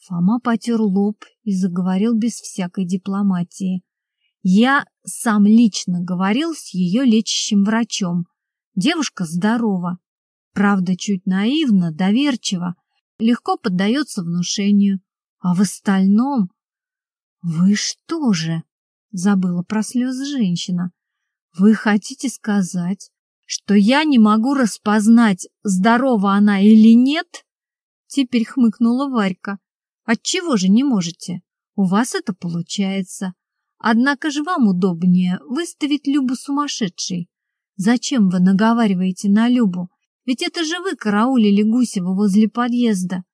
Speaker 1: Фома потер лоб и заговорил без всякой дипломатии. Я сам лично говорил с ее лечащим врачом. Девушка здорова. Правда, чуть наивно, доверчиво, легко поддается внушению. А в остальном «Вы что же?» — забыла про слезы женщина. «Вы хотите сказать, что я не могу распознать, здорова она или нет?» Теперь хмыкнула Варька. «Отчего же не можете? У вас это получается. Однако же вам удобнее выставить Любу сумасшедшей. Зачем вы наговариваете на Любу? Ведь это же вы караулили Гусева возле подъезда».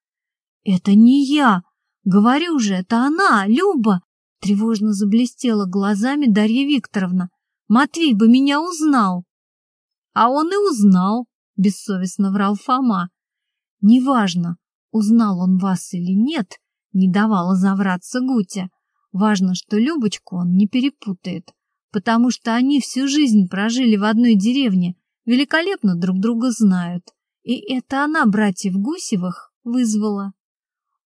Speaker 1: «Это не я!» Говорю же, это она, Люба! Тревожно заблестела глазами Дарья Викторовна. Матвей бы меня узнал. А он и узнал, бессовестно врал Фома. Неважно, узнал он вас или нет, не давала завраться Гутя. Важно, что Любочку он не перепутает, потому что они всю жизнь прожили в одной деревне, великолепно друг друга знают. И это она братьев Гусевых вызвала.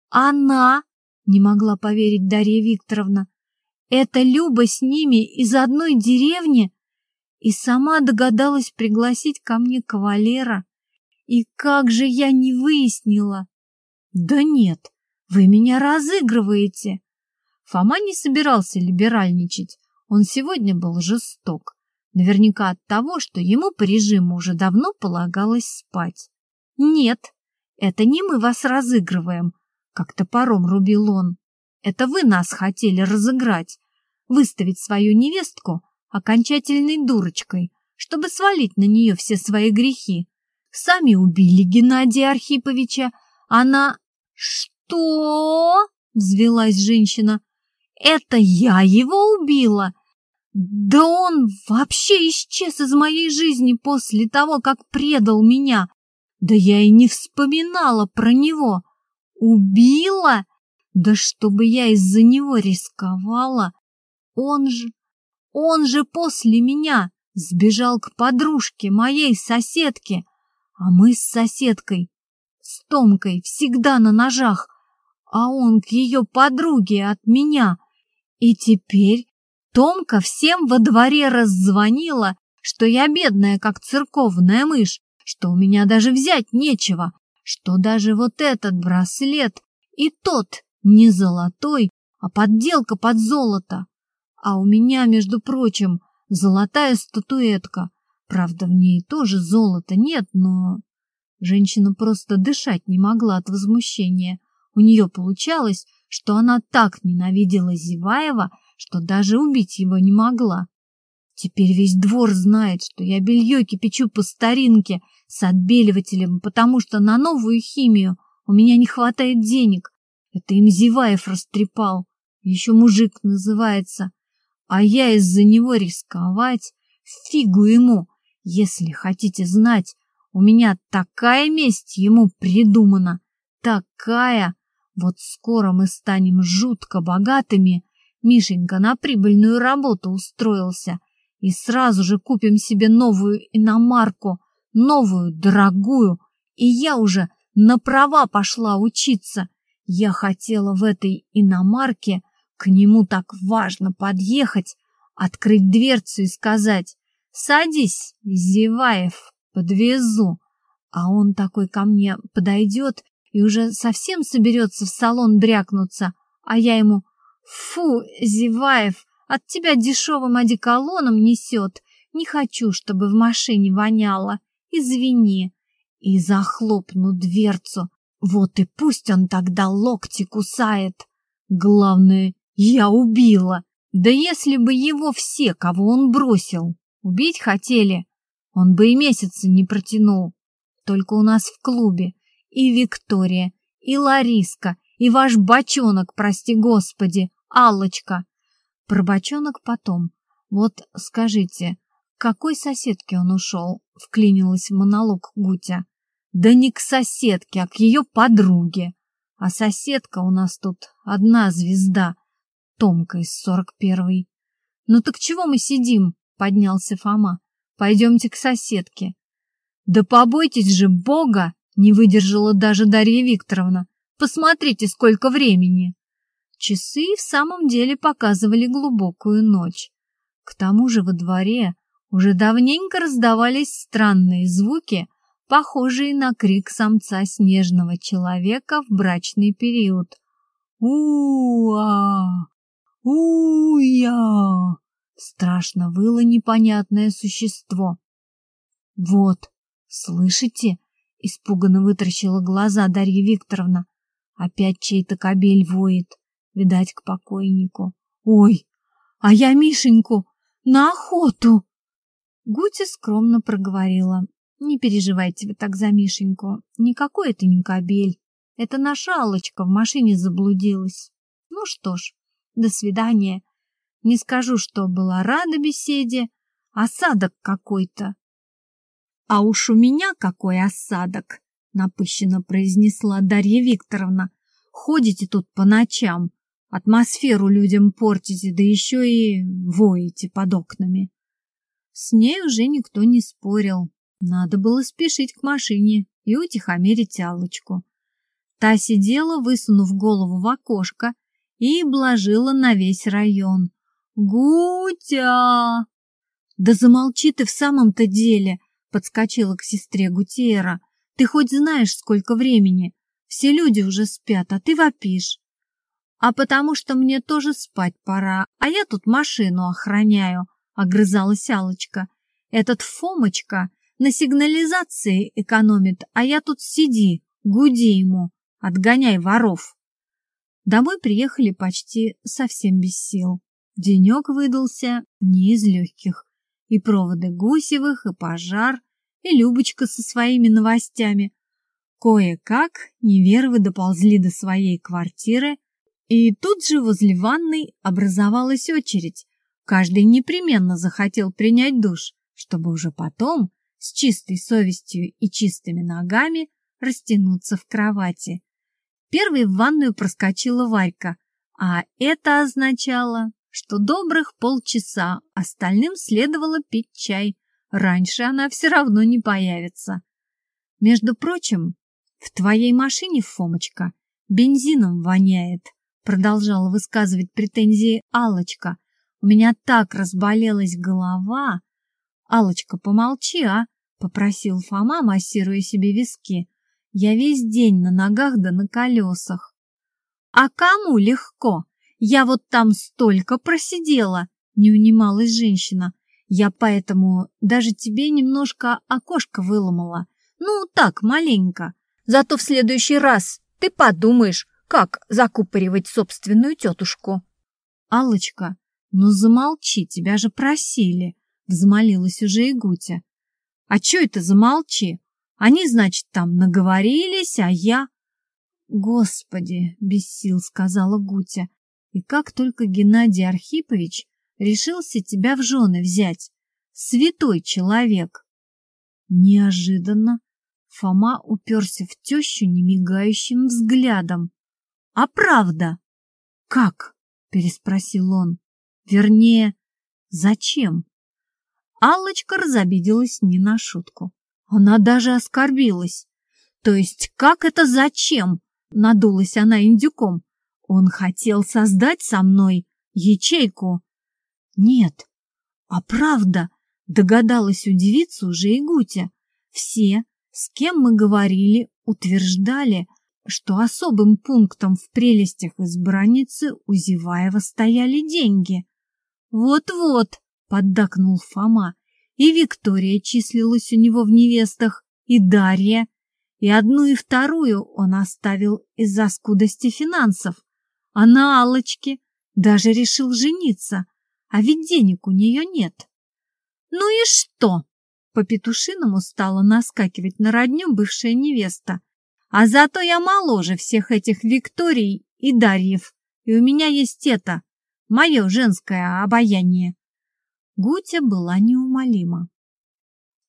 Speaker 1: Она, не могла поверить Дарья Викторовна, это Люба с ними из одной деревни и сама догадалась пригласить ко мне кавалера. И как же я не выяснила? Да нет, вы меня разыгрываете. Фома не собирался либеральничать. Он сегодня был жесток. Наверняка от того, что ему по режиму уже давно полагалось спать. Нет, это не мы вас разыгрываем, как топором рубил он. Это вы нас хотели разыграть, выставить свою невестку окончательной дурочкой, чтобы свалить на нее все свои грехи. Сами убили Геннадия Архиповича. Она... Что? Взвелась женщина. Это я его убила? Да он вообще исчез из моей жизни после того, как предал меня. Да я и не вспоминала про него. Убила? Да чтобы я из-за него рисковала. Он же, он же после меня сбежал к подружке, моей соседке. А мы с соседкой, с Томкой, всегда на ножах, а он к ее подруге от меня. И теперь Томка всем во дворе раззвонила, что я бедная, как церковная мышь, что у меня даже взять нечего, что даже вот этот браслет и тот не золотой, а подделка под золото. А у меня, между прочим, золотая статуэтка. Правда, в ней тоже золота нет, но... Женщина просто дышать не могла от возмущения. У нее получалось, что она так ненавидела Зеваева, что даже убить его не могла. Теперь весь двор знает, что я белье кипячу по старинке с отбеливателем, потому что на новую химию у меня не хватает денег. Это им Зеваев растрепал. Еще мужик называется. А я из-за него рисковать? Фигу ему! Если хотите знать, у меня такая месть ему придумана. Такая! Вот скоро мы станем жутко богатыми. Мишенька на прибыльную работу устроился. И сразу же купим себе новую иномарку, новую, дорогую. И я уже на права пошла учиться. Я хотела в этой иномарке к нему так важно подъехать, открыть дверцу и сказать «Садись, Зеваев, подвезу». А он такой ко мне подойдет и уже совсем соберется в салон брякнуться, а я ему «Фу, Зеваев, от тебя дешевым одеколоном несет, не хочу, чтобы в машине воняло, извини». И захлопну дверцу, вот и пусть он тогда локти кусает. Главное, я убила. Да если бы его все, кого он бросил, убить хотели, он бы и месяца не протянул. Только у нас в клубе и Виктория, и Лариска, и ваш бочонок, прости господи, Аллочка. Про потом. Вот скажите, к какой соседке он ушел? Вклинилась в монолог Гутя. Да не к соседке, а к ее подруге. А соседка у нас тут одна звезда — Томка из сорок первой. «Ну так чего мы сидим?» — поднялся Фома. «Пойдемте к соседке». «Да побойтесь же Бога!» — не выдержала даже Дарья Викторовна. «Посмотрите, сколько времени!» Часы в самом деле показывали глубокую ночь. К тому же во дворе уже давненько раздавались странные звуки, похожие на крик самца снежного человека в брачный период. «У-а! «Уя!» — страшно выло непонятное существо. «Вот, слышите?» — испуганно вытращила глаза Дарья Викторовна. Опять чей-то кобель воет, видать, к покойнику. «Ой, а я Мишеньку на охоту!» Гутя скромно проговорила. «Не переживайте вы так за Мишеньку. Никакой это не кобель. Это наша Аллочка в машине заблудилась. Ну что ж, до свидания. Не скажу, что была рада беседе, Осадок какой-то. А уж у меня какой осадок, напыщенно произнесла Дарья Викторовна. Ходите тут по ночам, атмосферу людям портите, да еще и воете под окнами. С ней уже никто не спорил. Надо было спешить к машине и утихомирить Аллочку. Та сидела, высунув голову в окошко, и блажила на весь район. «Гутя!» «Да замолчи ты в самом-то деле!» — подскочила к сестре Гутиера. «Ты хоть знаешь, сколько времени? Все люди уже спят, а ты вопишь». «А потому что мне тоже спать пора, а я тут машину охраняю», — огрызалась Алочка. «Этот Фомочка на сигнализации экономит, а я тут сиди, гуди ему, отгоняй воров». Домой приехали почти совсем без сил. Денек выдался не из легких. И проводы Гусевых, и пожар, и Любочка со своими новостями. Кое-как невервы доползли до своей квартиры, и тут же возле ванной образовалась очередь. Каждый непременно захотел принять душ, чтобы уже потом, с чистой совестью и чистыми ногами, растянуться в кровати. Первой в ванную проскочила Варька, а это означало, что добрых полчаса остальным следовало пить чай. Раньше она все равно не появится. Между прочим, в твоей машине, Фомочка, бензином воняет, продолжала высказывать претензии Алочка. У меня так разболелась голова. Алочка, помолчи, а? попросил Фома, массируя себе виски. Я весь день на ногах да на колесах. А кому легко? Я вот там столько просидела, не унималась женщина. Я поэтому даже тебе немножко окошко выломала. Ну, так, маленько. Зато в следующий раз ты подумаешь, как закупоривать собственную тетушку. Аллочка, ну замолчи, тебя же просили, взмолилась уже и Гутя. А чё это замолчи? Они, значит, там наговорились, а я... Господи, без сил сказала Гутя. И как только Геннадий Архипович решился тебя в жены взять, святой человек. Неожиданно Фома уперся в тещу немигающим взглядом. «А правда?» «Как?» — переспросил он. «Вернее, зачем?» Аллочка разобиделась не на шутку. Она даже оскорбилась. То есть как это зачем? Надулась она индюком. Он хотел создать со мной ячейку. Нет, а правда, догадалась удивиться уже и Гутя. Все, с кем мы говорили, утверждали, что особым пунктом в прелестях избранницы у Зеваева стояли деньги. «Вот-вот», — поддакнул Фома, и Виктория числилась у него в невестах, и Дарья, и одну и вторую он оставил из-за скудости финансов, а на Аллочке даже решил жениться, а ведь денег у нее нет. Ну и что? По-петушиному стала наскакивать на родню бывшая невеста. А зато я моложе всех этих Викторий и Дарьев, и у меня есть это, мое женское обаяние. Гутя была неумолима.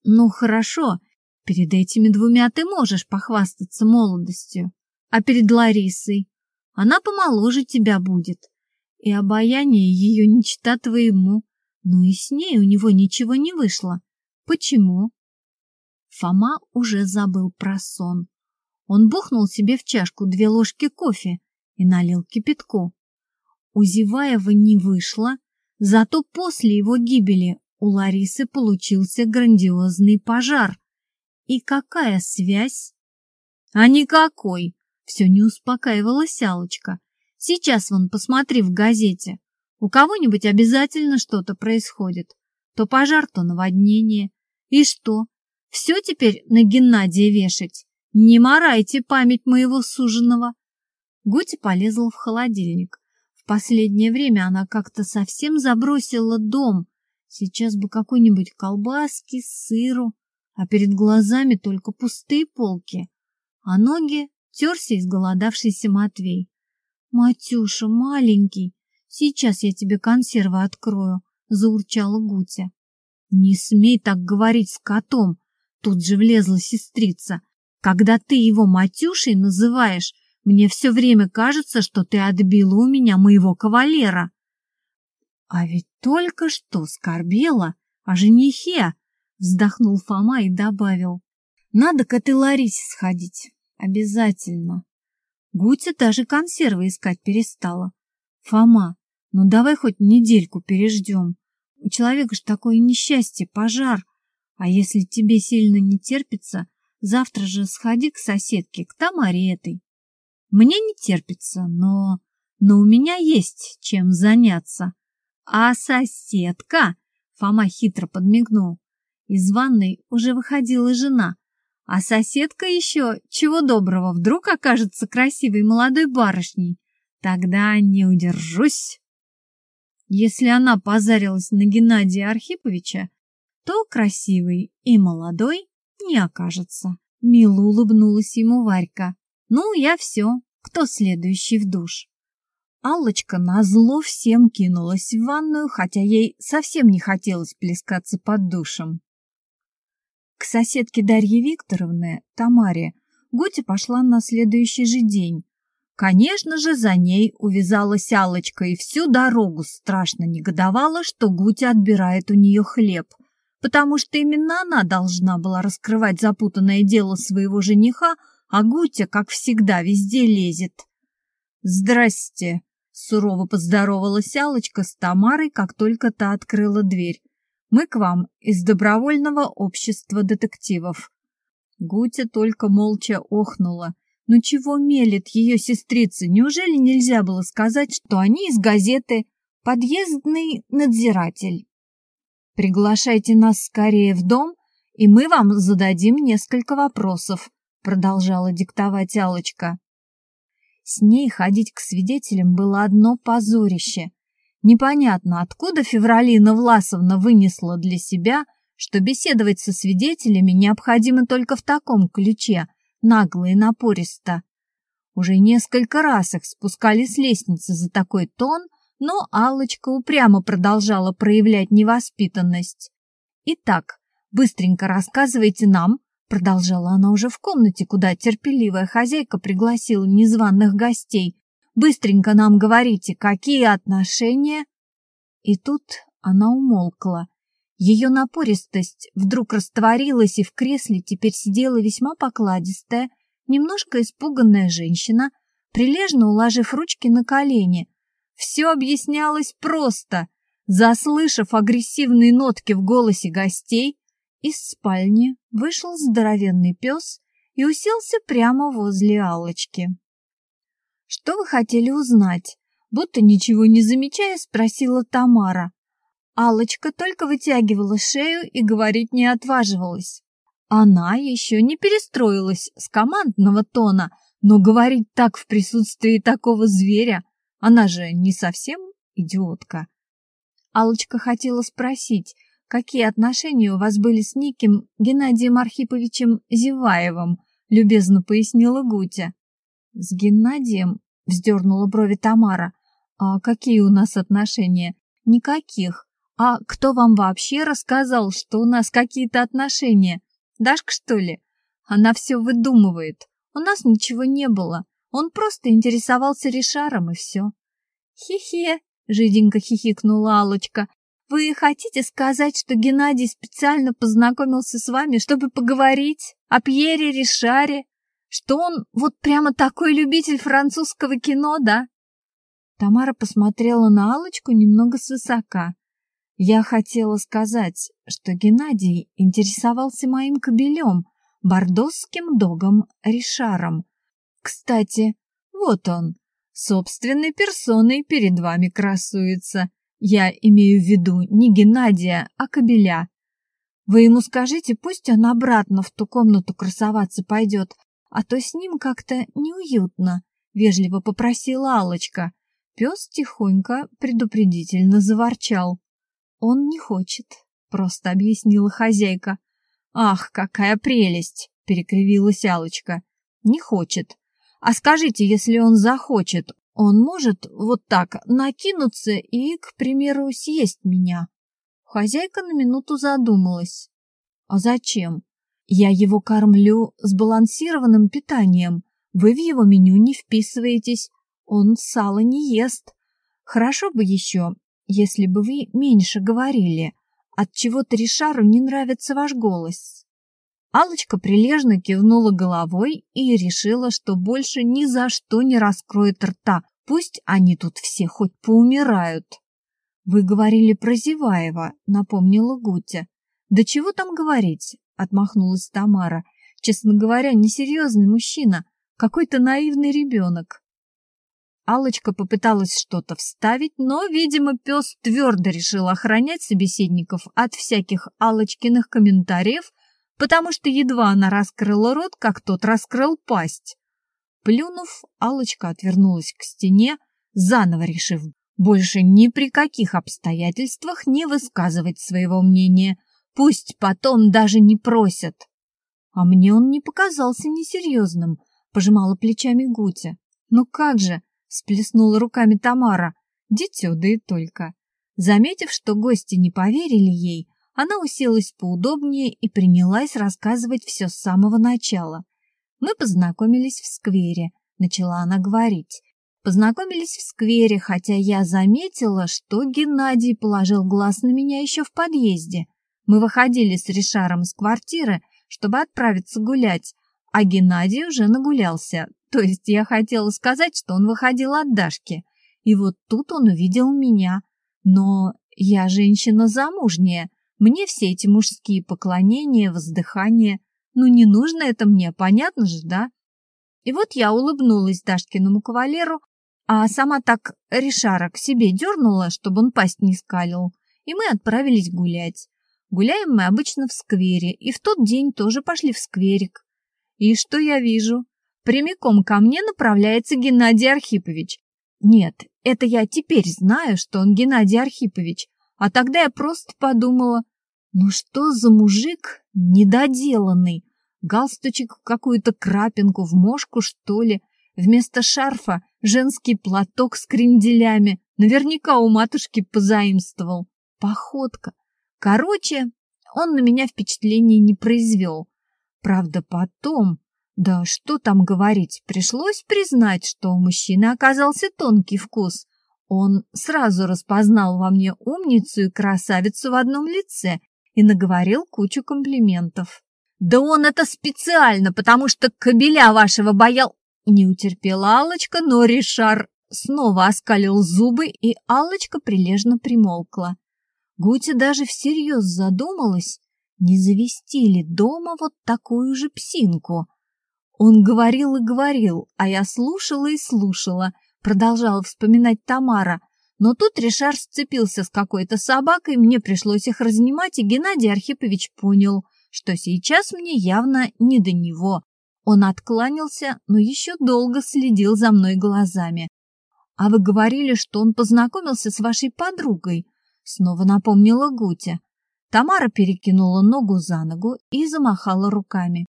Speaker 1: «Ну, хорошо, перед этими двумя ты можешь похвастаться молодостью, а перед Ларисой она помоложе тебя будет, и обаяние ее не чита твоему, но и с ней у него ничего не вышло. Почему?» Фома уже забыл про сон. Он бухнул себе в чашку две ложки кофе и налил кипятку. У Зеваева не вышло, Зато после его гибели у Ларисы получился грандиозный пожар. И какая связь? А никакой. Все не успокаивалась Алочка. Сейчас вон посмотри в газете. У кого-нибудь обязательно что-то происходит. То пожар, то наводнение. И что? Все теперь на Геннадия вешать? Не морайте память моего суженого. Гути полезла в холодильник последнее время она как-то совсем забросила дом. Сейчас бы какой-нибудь колбаски, сыру, а перед глазами только пустые полки. А ноги терся изголодавшийся Матвей. «Матюша, маленький, сейчас я тебе консервы открою», — заурчала Гутя. Не смей так говорить с котом, тут же влезла сестрица. Когда ты его Матюшей называешь, мне все время кажется, что ты отбила у меня моего кавалера. А ведь только что скорбела о женихе, вздохнул Фома и добавил. Надо к этой Ларисе сходить. Обязательно. Гутя даже консервы искать перестала. Фома, ну давай хоть недельку переждем. У человека ж такое несчастье, пожар. А если тебе сильно не терпится, завтра же сходи к соседке, к Тамаре этой. Мне не терпится, но... Но у меня есть чем заняться. А соседка... Фома хитро подмигнул. Из ванной уже выходила жена, а соседка еще, чего доброго, вдруг окажется красивой молодой барышней. Тогда не удержусь. Если она позарилась на Геннадия Архиповича, то красивый и молодой не окажется. Мило улыбнулась ему Варька. Ну, я все. Кто следующий в душ? Аллочка назло всем кинулась в ванную, хотя ей совсем не хотелось плескаться под душем. К соседке Дарьи Викторовны, Тамаре, Гутя пошла на следующий же день, Конечно же, за ней увязалась Аллочка и всю дорогу страшно негодовала, что Гутя отбирает у нее хлеб, потому что именно она должна была раскрывать запутанное дело своего жениха, а Гутя, как всегда, везде лезет. «Здрасте!» — сурово поздоровалась Аллочка с Тамарой, как только та открыла дверь. «Мы к вам из добровольного общества детективов». Гутя только молча охнула. Но чего мелет ее сестрица? Неужели нельзя было сказать, что они из газеты «Подъездный надзиратель»? Приглашайте нас скорее в дом, и мы вам зададим несколько вопросов, продолжала диктовать Алочка. С ней ходить к свидетелям было одно позорище. Непонятно, откуда Февралина Власовна вынесла для себя, что беседовать со свидетелями необходимо только в таком ключе – нагло и напористо. Уже несколько раз их спускали с лестницы за такой тон, но Аллочка упрямо продолжала проявлять невоспитанность. «Итак, быстренько рассказывайте нам», продолжала она уже в комнате, куда терпеливая хозяйка пригласила незваных гостей. «Быстренько нам говорите, какие отношения?» И тут она умолкла. Ее напористость вдруг растворилась, и в кресле теперь сидела весьма покладистая, немножко испуганная женщина, прилежно уложив ручки на колени. Все объяснялось просто. Заслышав агрессивные нотки в голосе гостей, из спальни вышел здоровенный пес и уселся прямо возле Аллочки. «Что вы хотели узнать?» Будто ничего не замечая, спросила Тамара алочка только вытягивала шею и говорить не отваживалась. Она еще не перестроилась с командного тона, но говорить так в присутствии такого зверя, она же не совсем идиотка. алочка хотела спросить, какие отношения у вас были с неким Геннадием Архиповичем Зеваевым, любезно пояснила Гутя. С Геннадием вздернула брови Тамара. А какие у нас отношения? Никаких. «А кто вам вообще рассказал, что у нас какие-то отношения? Дашка, что ли? Она все выдумывает. У нас ничего не было. Он просто интересовался Ришаром, и все». «Хе-хе», — жиденько хихикнула Алочка. «Вы хотите сказать, что Геннадий специально познакомился с вами, чтобы поговорить о Пьере Ришаре? Что он вот прямо такой любитель французского кино, да?» Тамара посмотрела на Алочку немного свысока. Я хотела сказать, что Геннадий интересовался моим кобелем, бордосским догом Ришаром. Кстати, вот он, собственной персоной перед вами красуется. Я имею в виду не Геннадия, а кобеля. Вы ему скажите, пусть он обратно в ту комнату красоваться пойдет, а то с ним как-то неуютно, — вежливо попросила Алочка. Пес тихонько предупредительно заворчал. «Он не хочет», — просто объяснила хозяйка. «Ах, какая прелесть!» — перекривилась Алочка. «Не хочет. А скажите, если он захочет, он может вот так накинуться и, к примеру, съесть меня?» Хозяйка на минуту задумалась. А зачем? Я его кормлю сбалансированным питанием. Вы в его меню не вписываетесь. Он сало не ест. Хорошо бы еще, если бы вы меньше говорили. От чего-то Ришару не нравится ваш голос. Алочка прилежно кивнула головой и решила, что больше ни за что не раскроет рта. Пусть они тут все хоть поумирают. Вы говорили про Зеваева, напомнила Гутя. Да чего там говорить? Отмахнулась Тамара. Честно говоря, несерьезный мужчина, какой-то наивный ребенок. Алочка попыталась что-то вставить, но, видимо, пес твердо решил охранять собеседников от всяких Алочкиных комментариев, потому что едва она раскрыла рот, как тот раскрыл пасть. Плюнув, Алочка отвернулась к стене, заново решив больше ни при каких обстоятельствах не высказывать своего мнения. Пусть потом даже не просят. А мне он не показался несерьезным, пожимала плечами Гутя. Ну как же, Сплеснула руками Тамара. Дитё, да и только. Заметив, что гости не поверили ей, она уселась поудобнее и принялась рассказывать все с самого начала. Мы познакомились в сквере, начала она говорить. Познакомились в сквере, хотя я заметила, что Геннадий положил глаз на меня еще в подъезде. Мы выходили с Ришаром из квартиры, чтобы отправиться гулять, а Геннадий уже нагулялся, то есть я хотела сказать, что он выходил от Дашки. И вот тут он увидел меня. Но я женщина замужняя. Мне все эти мужские поклонения, воздыхания. Ну, не нужно это мне, понятно же, да? И вот я улыбнулась Дашкиному кавалеру, а сама так Ришара к себе дернула, чтобы он пасть не скалил. И мы отправились гулять. Гуляем мы обычно в сквере, и в тот день тоже пошли в скверик. И что я вижу? Прямиком ко мне направляется Геннадий Архипович. Нет, это я теперь знаю, что он Геннадий Архипович, а тогда я просто подумала, ну что за мужик недоделанный, галстучек в какую-то крапинку, в мошку, что ли, вместо шарфа женский платок с кренделями, наверняка у матушки позаимствовал, походка. Короче, он на меня впечатления не произвел. Правда, потом, да что там говорить, пришлось признать, что у мужчины оказался тонкий вкус. Он сразу распознал во мне умницу и красавицу в одном лице и наговорил кучу комплиментов. «Да он это специально, потому что кобеля вашего боял...» Не утерпела Алочка, но Ришар снова оскалил зубы, и Алочка прилежно примолкла. Гутя даже всерьез задумалась, не завести ли дома вот такую же псинку. Он говорил и говорил, а я слушала и слушала, продолжала вспоминать Тамара. Но тут Ришар сцепился с какой-то собакой, мне пришлось их разнимать, и Геннадий Архипович понял, что сейчас мне явно не до него. Он откланялся, но еще долго следил за мной глазами. «А вы говорили, что он познакомился с вашей подругой», — снова напомнила Гутя. Тамара перекинула ногу за ногу и замахала руками.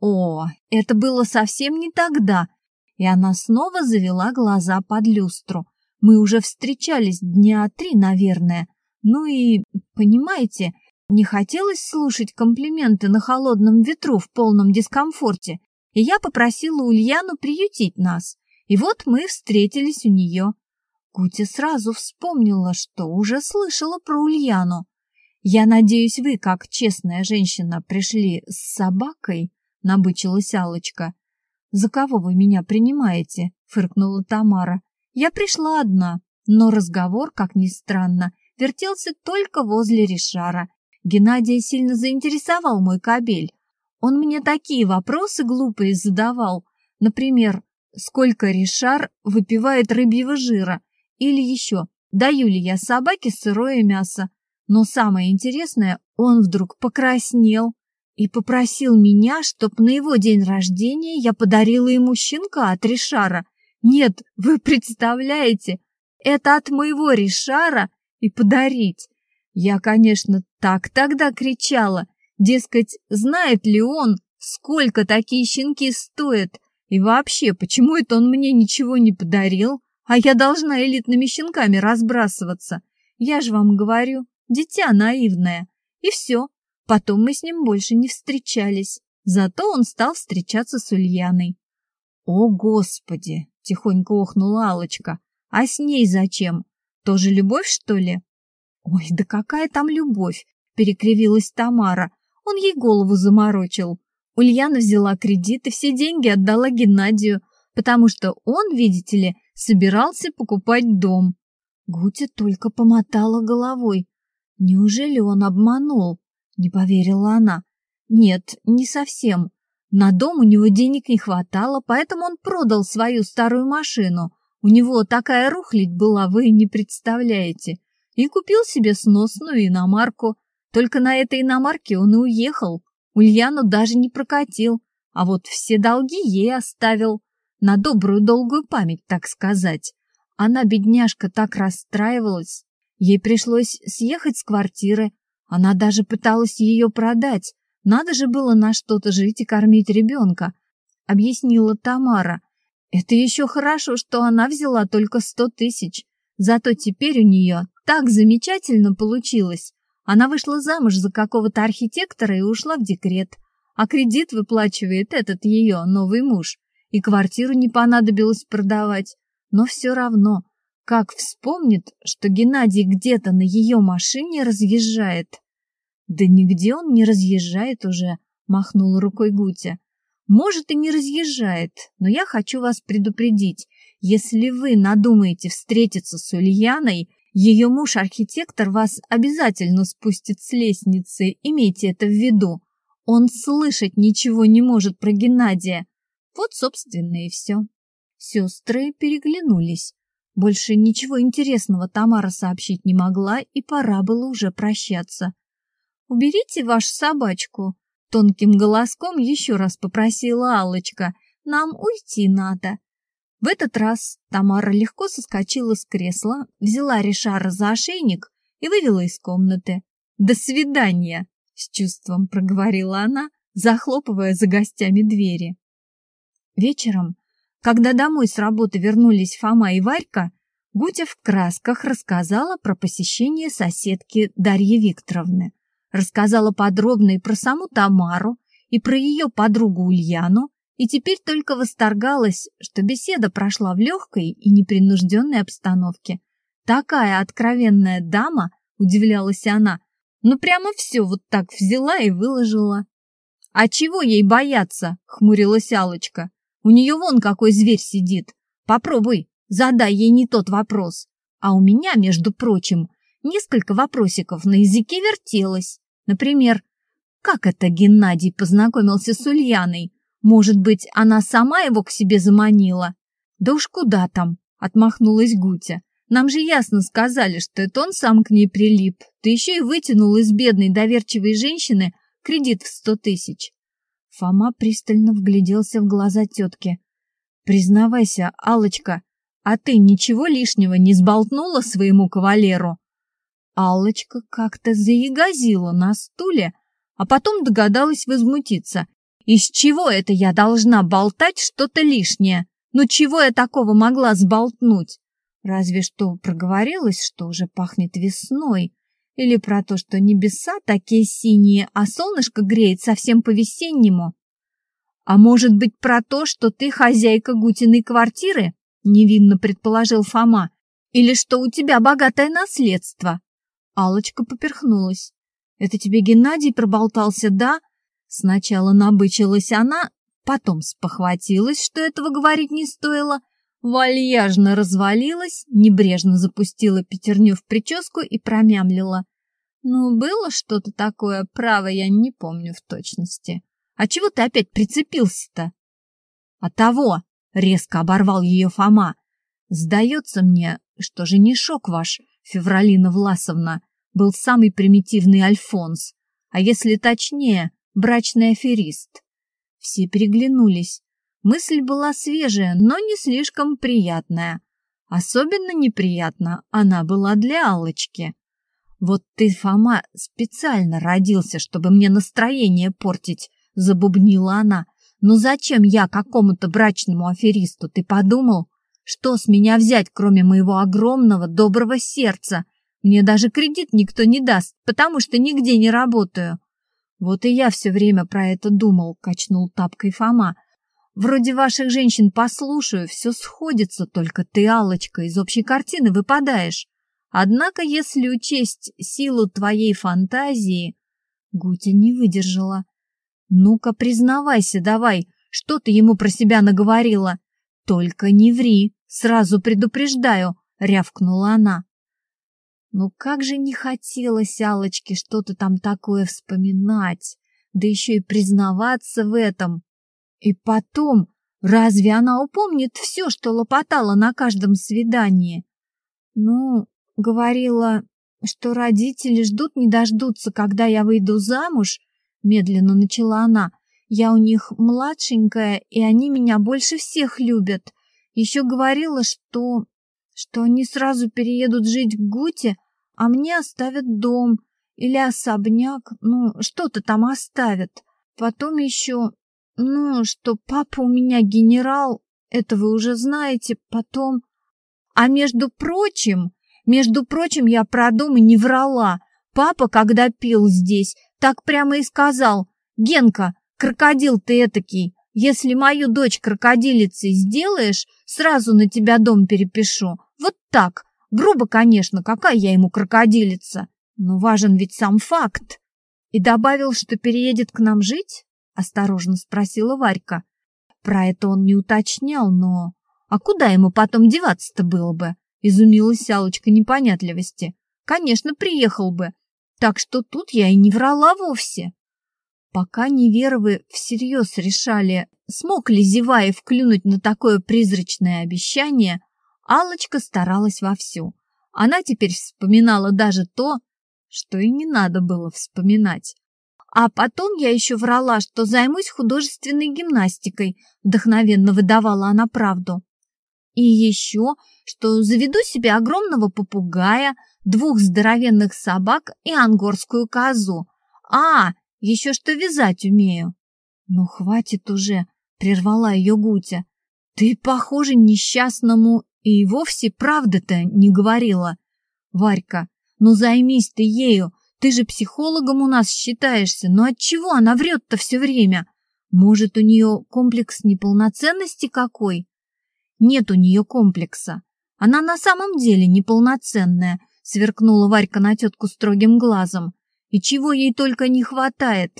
Speaker 1: О, это было совсем не тогда. И она снова завела глаза под люстру. Мы уже встречались дня три, наверное. Ну и, понимаете, не хотелось слушать комплименты на холодном ветру в полном дискомфорте. И я попросила Ульяну приютить нас. И вот мы встретились у нее. Кутя сразу вспомнила, что уже слышала про Ульяну. Я надеюсь, вы, как честная женщина, пришли с собакой — набычилась Алочка. «За кого вы меня принимаете?» — фыркнула Тамара. «Я пришла одна, но разговор, как ни странно, вертелся только возле Ришара. Геннадия сильно заинтересовал мой кабель. Он мне такие вопросы глупые задавал. Например, сколько Ришар выпивает рыбьего жира? Или еще, даю ли я собаке сырое мясо? Но самое интересное, он вдруг покраснел, и попросил меня, чтоб на его день рождения я подарила ему щенка от Ришара. Нет, вы представляете, это от моего Ришара и подарить. Я, конечно, так тогда кричала, дескать, знает ли он, сколько такие щенки стоят, и вообще, почему это он мне ничего не подарил, а я должна элитными щенками разбрасываться? Я же вам говорю, дитя наивное. И все. Потом мы с ним больше не встречались. Зато он стал встречаться с Ульяной. «О, Господи!» — тихонько охнула алочка «А с ней зачем? Тоже любовь, что ли?» «Ой, да какая там любовь!» — перекривилась Тамара. Он ей голову заморочил. Ульяна взяла кредит и все деньги отдала Геннадию, потому что он, видите ли, собирался покупать дом. Гутя только помотала головой. Неужели он обманул? Не поверила она. Нет, не совсем. На дом у него денег не хватало, поэтому он продал свою старую машину. У него такая рухлядь была, вы не представляете. И купил себе сносную иномарку. Только на этой иномарке он и уехал. Ульяну даже не прокатил, а вот все долги ей оставил. На добрую долгую память, так сказать. Она, бедняжка, так расстраивалась. Ей пришлось съехать с квартиры. Она даже пыталась ее продать. Надо же было на что-то жить и кормить ребенка, объяснила Тамара. Это еще хорошо, что она взяла только сто тысяч. Зато теперь у нее так замечательно получилось. Она вышла замуж за какого-то архитектора и ушла в декрет. А кредит выплачивает этот ее новый муж. И квартиру не понадобилось продавать. Но все равно, как вспомнит, что Геннадий где-то на ее машине разъезжает. Да нигде он не разъезжает уже, махнула рукой Гутя. Может и не разъезжает, но я хочу вас предупредить. Если вы надумаете встретиться с Ульяной, ее муж-архитектор вас обязательно спустит с лестницы, имейте это в виду. Он слышать ничего не может про Геннадия. Вот, собственно, и все. Сестры переглянулись. Больше ничего интересного Тамара сообщить не могла, и пора было уже прощаться. «Уберите вашу собачку», — тонким голоском еще раз попросила Аллочка. «Нам уйти надо». В этот раз Тамара легко соскочила с кресла, взяла Ришара за ошейник и вывела из комнаты. «До свидания!» — с чувством проговорила она, захлопывая за гостями двери. Вечером, когда домой с работы вернулись Фома и Варька, Гутя в красках рассказала про посещение соседки Дарьи Викторовны. Рассказала подробно и про саму Тамару, и про ее подругу Ульяну, и теперь только восторгалась, что беседа прошла в легкой и непринужденной обстановке. Такая откровенная дама, удивлялась она, ну прямо все вот так взяла и выложила. А чего ей бояться, хмурилась Алочка. У нее вон какой зверь сидит. Попробуй, задай ей не тот вопрос. А у меня, между прочим, несколько вопросиков на языке вертелось. Например, как это Геннадий познакомился с Ульяной? Может быть, она сама его к себе заманила? Да уж куда там, отмахнулась Гутя. Нам же ясно сказали, что это он сам к ней прилип. Ты еще и вытянул из бедной доверчивой женщины кредит в сто тысяч. Фома пристально вгляделся в глаза тетки. Признавайся, алочка а ты ничего лишнего не сболтнула своему кавалеру? Алочка как-то заягозила на стуле, а потом догадалась возмутиться из чего это я должна болтать что-то лишнее? Ну чего я такого могла сболтнуть? Разве что проговорилась, что уже пахнет весной. Или про то, что небеса такие синие, а солнышко греет совсем по-весеннему. А может быть про то, что ты хозяйка Гутиной квартиры? Невинно предположил Фома. Или что у тебя богатое наследство? Алочка поперхнулась. Это тебе Геннадий проболтался, да? Сначала набычилась она, потом спохватилась, что этого говорить не стоило, вальяжно развалилась, небрежно запустила пятерню в прическу и промямлила. Ну, было что-то такое, право, я не помню в точности. А чего ты опять прицепился-то? А того, резко оборвал ее Фома. Сдается мне, что женишок ваш, Февралина Власовна, был самый примитивный Альфонс, а если точнее, брачный аферист. Все переглянулись. Мысль была свежая, но не слишком приятная. Особенно неприятно она была для Аллочки. Вот ты, Фома, специально родился, чтобы мне настроение портить, забубнила она. Но зачем я какому-то брачному аферисту, ты подумал? Что с меня взять, кроме моего огромного доброго сердца? Мне даже кредит никто не даст, потому что нигде не работаю. Вот и я все время про это думал, качнул тапкой Фома. Вроде ваших женщин послушаю, все сходится, только ты, алочка из общей картины выпадаешь. Однако, если учесть силу твоей фантазии... Гутя не выдержала. Ну-ка, признавайся давай, что ты ему про себя наговорила? Только не ври, сразу предупреждаю, рявкнула она. Ну как же не хотелось Алочке что-то там такое вспоминать, да еще и признаваться в этом. И потом, разве она упомнит все, что лопотала на каждом свидании? Ну, говорила, что родители ждут не дождутся, когда я выйду замуж, медленно начала она. Я у них младшенькая, и они меня больше всех любят. Еще говорила, что что они сразу переедут жить к Гуте, а мне оставят дом или особняк, ну, что-то там оставят. Потом еще, ну, что папа у меня генерал, это вы уже знаете, потом... А между прочим, между прочим, я про дом и не врала. Папа, когда пил здесь, так прямо и сказал, «Генка, крокодил ты этакий, если мою дочь крокодилицей сделаешь, сразу на тебя дом перепишу. Вот так. Грубо, конечно, какая я ему крокодилица. Но важен ведь сам факт. И добавил, что переедет к нам жить? Осторожно спросила Варька. Про это он не уточнял, но... А куда ему потом деваться-то было бы? Изумилась Алочка непонятливости. Конечно, приехал бы. Так что тут я и не врала вовсе. Пока неверовы всерьез решали, смог ли Зеваев клюнуть на такое призрачное обещание, алочка старалась вовсю. Она теперь вспоминала даже то, что и не надо было вспоминать. А потом я еще врала, что займусь художественной гимнастикой, вдохновенно выдавала она правду. И еще, что заведу себе огромного попугая, двух здоровенных собак и ангорскую козу. А, еще что вязать умею. Ну, хватит уже, прервала ее Гутя. Ты, похоже, несчастному и вовсе правда-то не говорила. Варька, ну займись ты ею, ты же психологом у нас считаешься, но отчего она врет-то все время? Может, у нее комплекс неполноценности какой? Нет у нее комплекса. Она на самом деле неполноценная, сверкнула Варька на тетку строгим глазом. И чего ей только не хватает.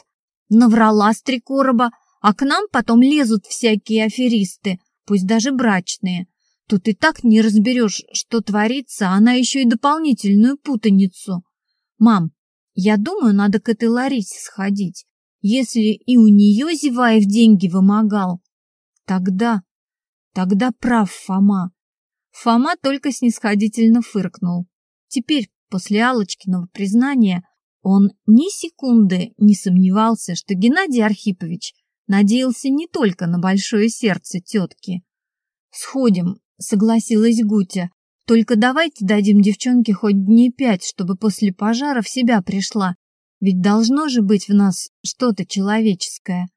Speaker 1: Наврала с короба, а к нам потом лезут всякие аферисты, пусть даже брачные. Тут и так не разберешь, что творится, она еще и дополнительную путаницу. Мам, я думаю, надо к этой Ларисе сходить. Если и у нее Зеваев деньги вымогал, тогда, тогда прав Фома. Фома только снисходительно фыркнул. Теперь, после Алочкиного признания, он ни секунды не сомневался, что Геннадий Архипович надеялся не только на большое сердце тетки. «Сходим», — согласилась Гутя, «только давайте дадим девчонке хоть дней пять, чтобы после пожара в себя пришла, ведь должно же быть в нас что-то человеческое».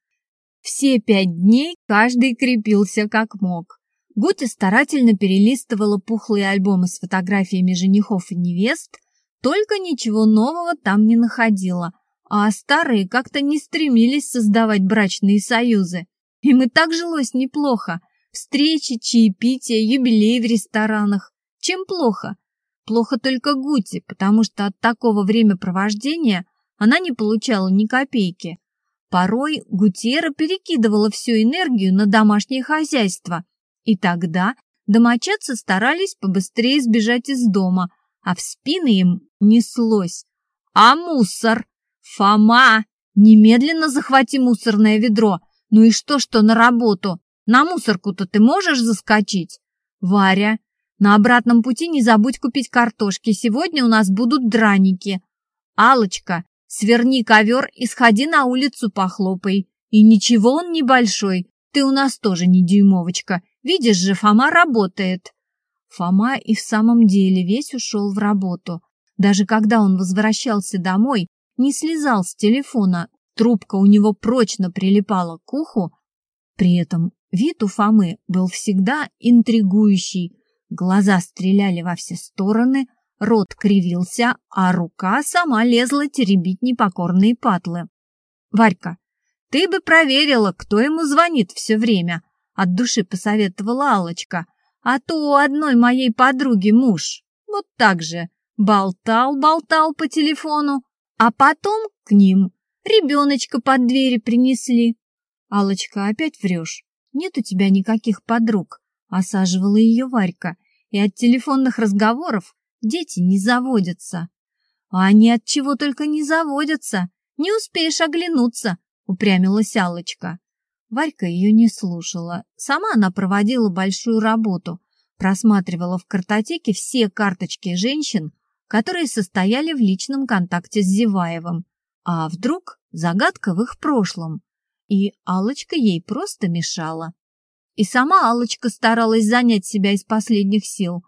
Speaker 1: Все пять дней каждый крепился как мог. Гутя старательно перелистывала пухлые альбомы с фотографиями женихов и невест, только ничего нового там не находила, а старые как-то не стремились создавать брачные союзы. Им и так жилось неплохо. Встречи, чаепития, юбилей в ресторанах. Чем плохо? Плохо только Гути, потому что от такого времяпровождения она не получала ни копейки. Порой Гутера перекидывала всю энергию на домашнее хозяйство, и тогда домочадцы старались побыстрее сбежать из дома – а в спины им неслось. «А мусор? Фома! Немедленно захвати мусорное ведро! Ну и что, что на работу? На мусорку-то ты можешь заскочить? Варя, на обратном пути не забудь купить картошки, сегодня у нас будут драники. алочка сверни ковер и сходи на улицу похлопай. И ничего он небольшой, ты у нас тоже не дюймовочка, видишь же, Фома работает». Фома и в самом деле весь ушел в работу. Даже когда он возвращался домой, не слезал с телефона, трубка у него прочно прилипала к уху. При этом вид у Фомы был всегда интригующий. Глаза стреляли во все стороны, рот кривился, а рука сама лезла теребить непокорные патлы. «Варька, ты бы проверила, кто ему звонит все время», — от души посоветовала алочка «А то у одной моей подруги муж вот так же болтал-болтал по телефону, а потом к ним ребеночка под двери принесли». алочка опять врешь. Нет у тебя никаких подруг», — осаживала ее Варька, «и от телефонных разговоров дети не заводятся». «А они от чего только не заводятся, не успеешь оглянуться», — упрямилась Аллочка. Варька ее не слушала. Сама она проводила большую работу, просматривала в картотеке все карточки женщин, которые состояли в личном контакте с Зеваевым. А вдруг загадка в их прошлом? и Алочка ей просто мешала. И сама Алочка старалась занять себя из последних сил.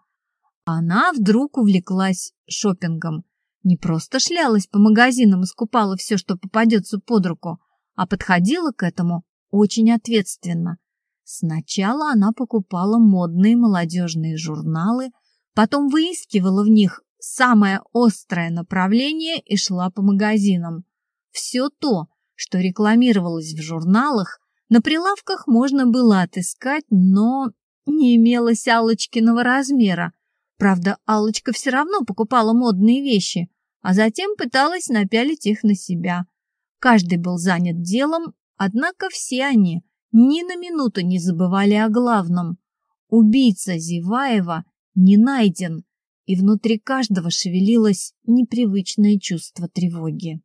Speaker 1: Она вдруг увлеклась шопингом. Не просто шлялась по магазинам и скупала все, что попадется под руку, а подходила к этому очень ответственно. Сначала она покупала модные молодежные журналы, потом выискивала в них самое острое направление и шла по магазинам. Все то, что рекламировалось в журналах, на прилавках можно было отыскать, но не имелось Аллочкиного размера. Правда, Аллочка все равно покупала модные вещи, а затем пыталась напялить их на себя. Каждый был занят делом, однако все они ни на минуту не забывали о главном. Убийца Зеваева не найден, и внутри каждого шевелилось непривычное чувство тревоги.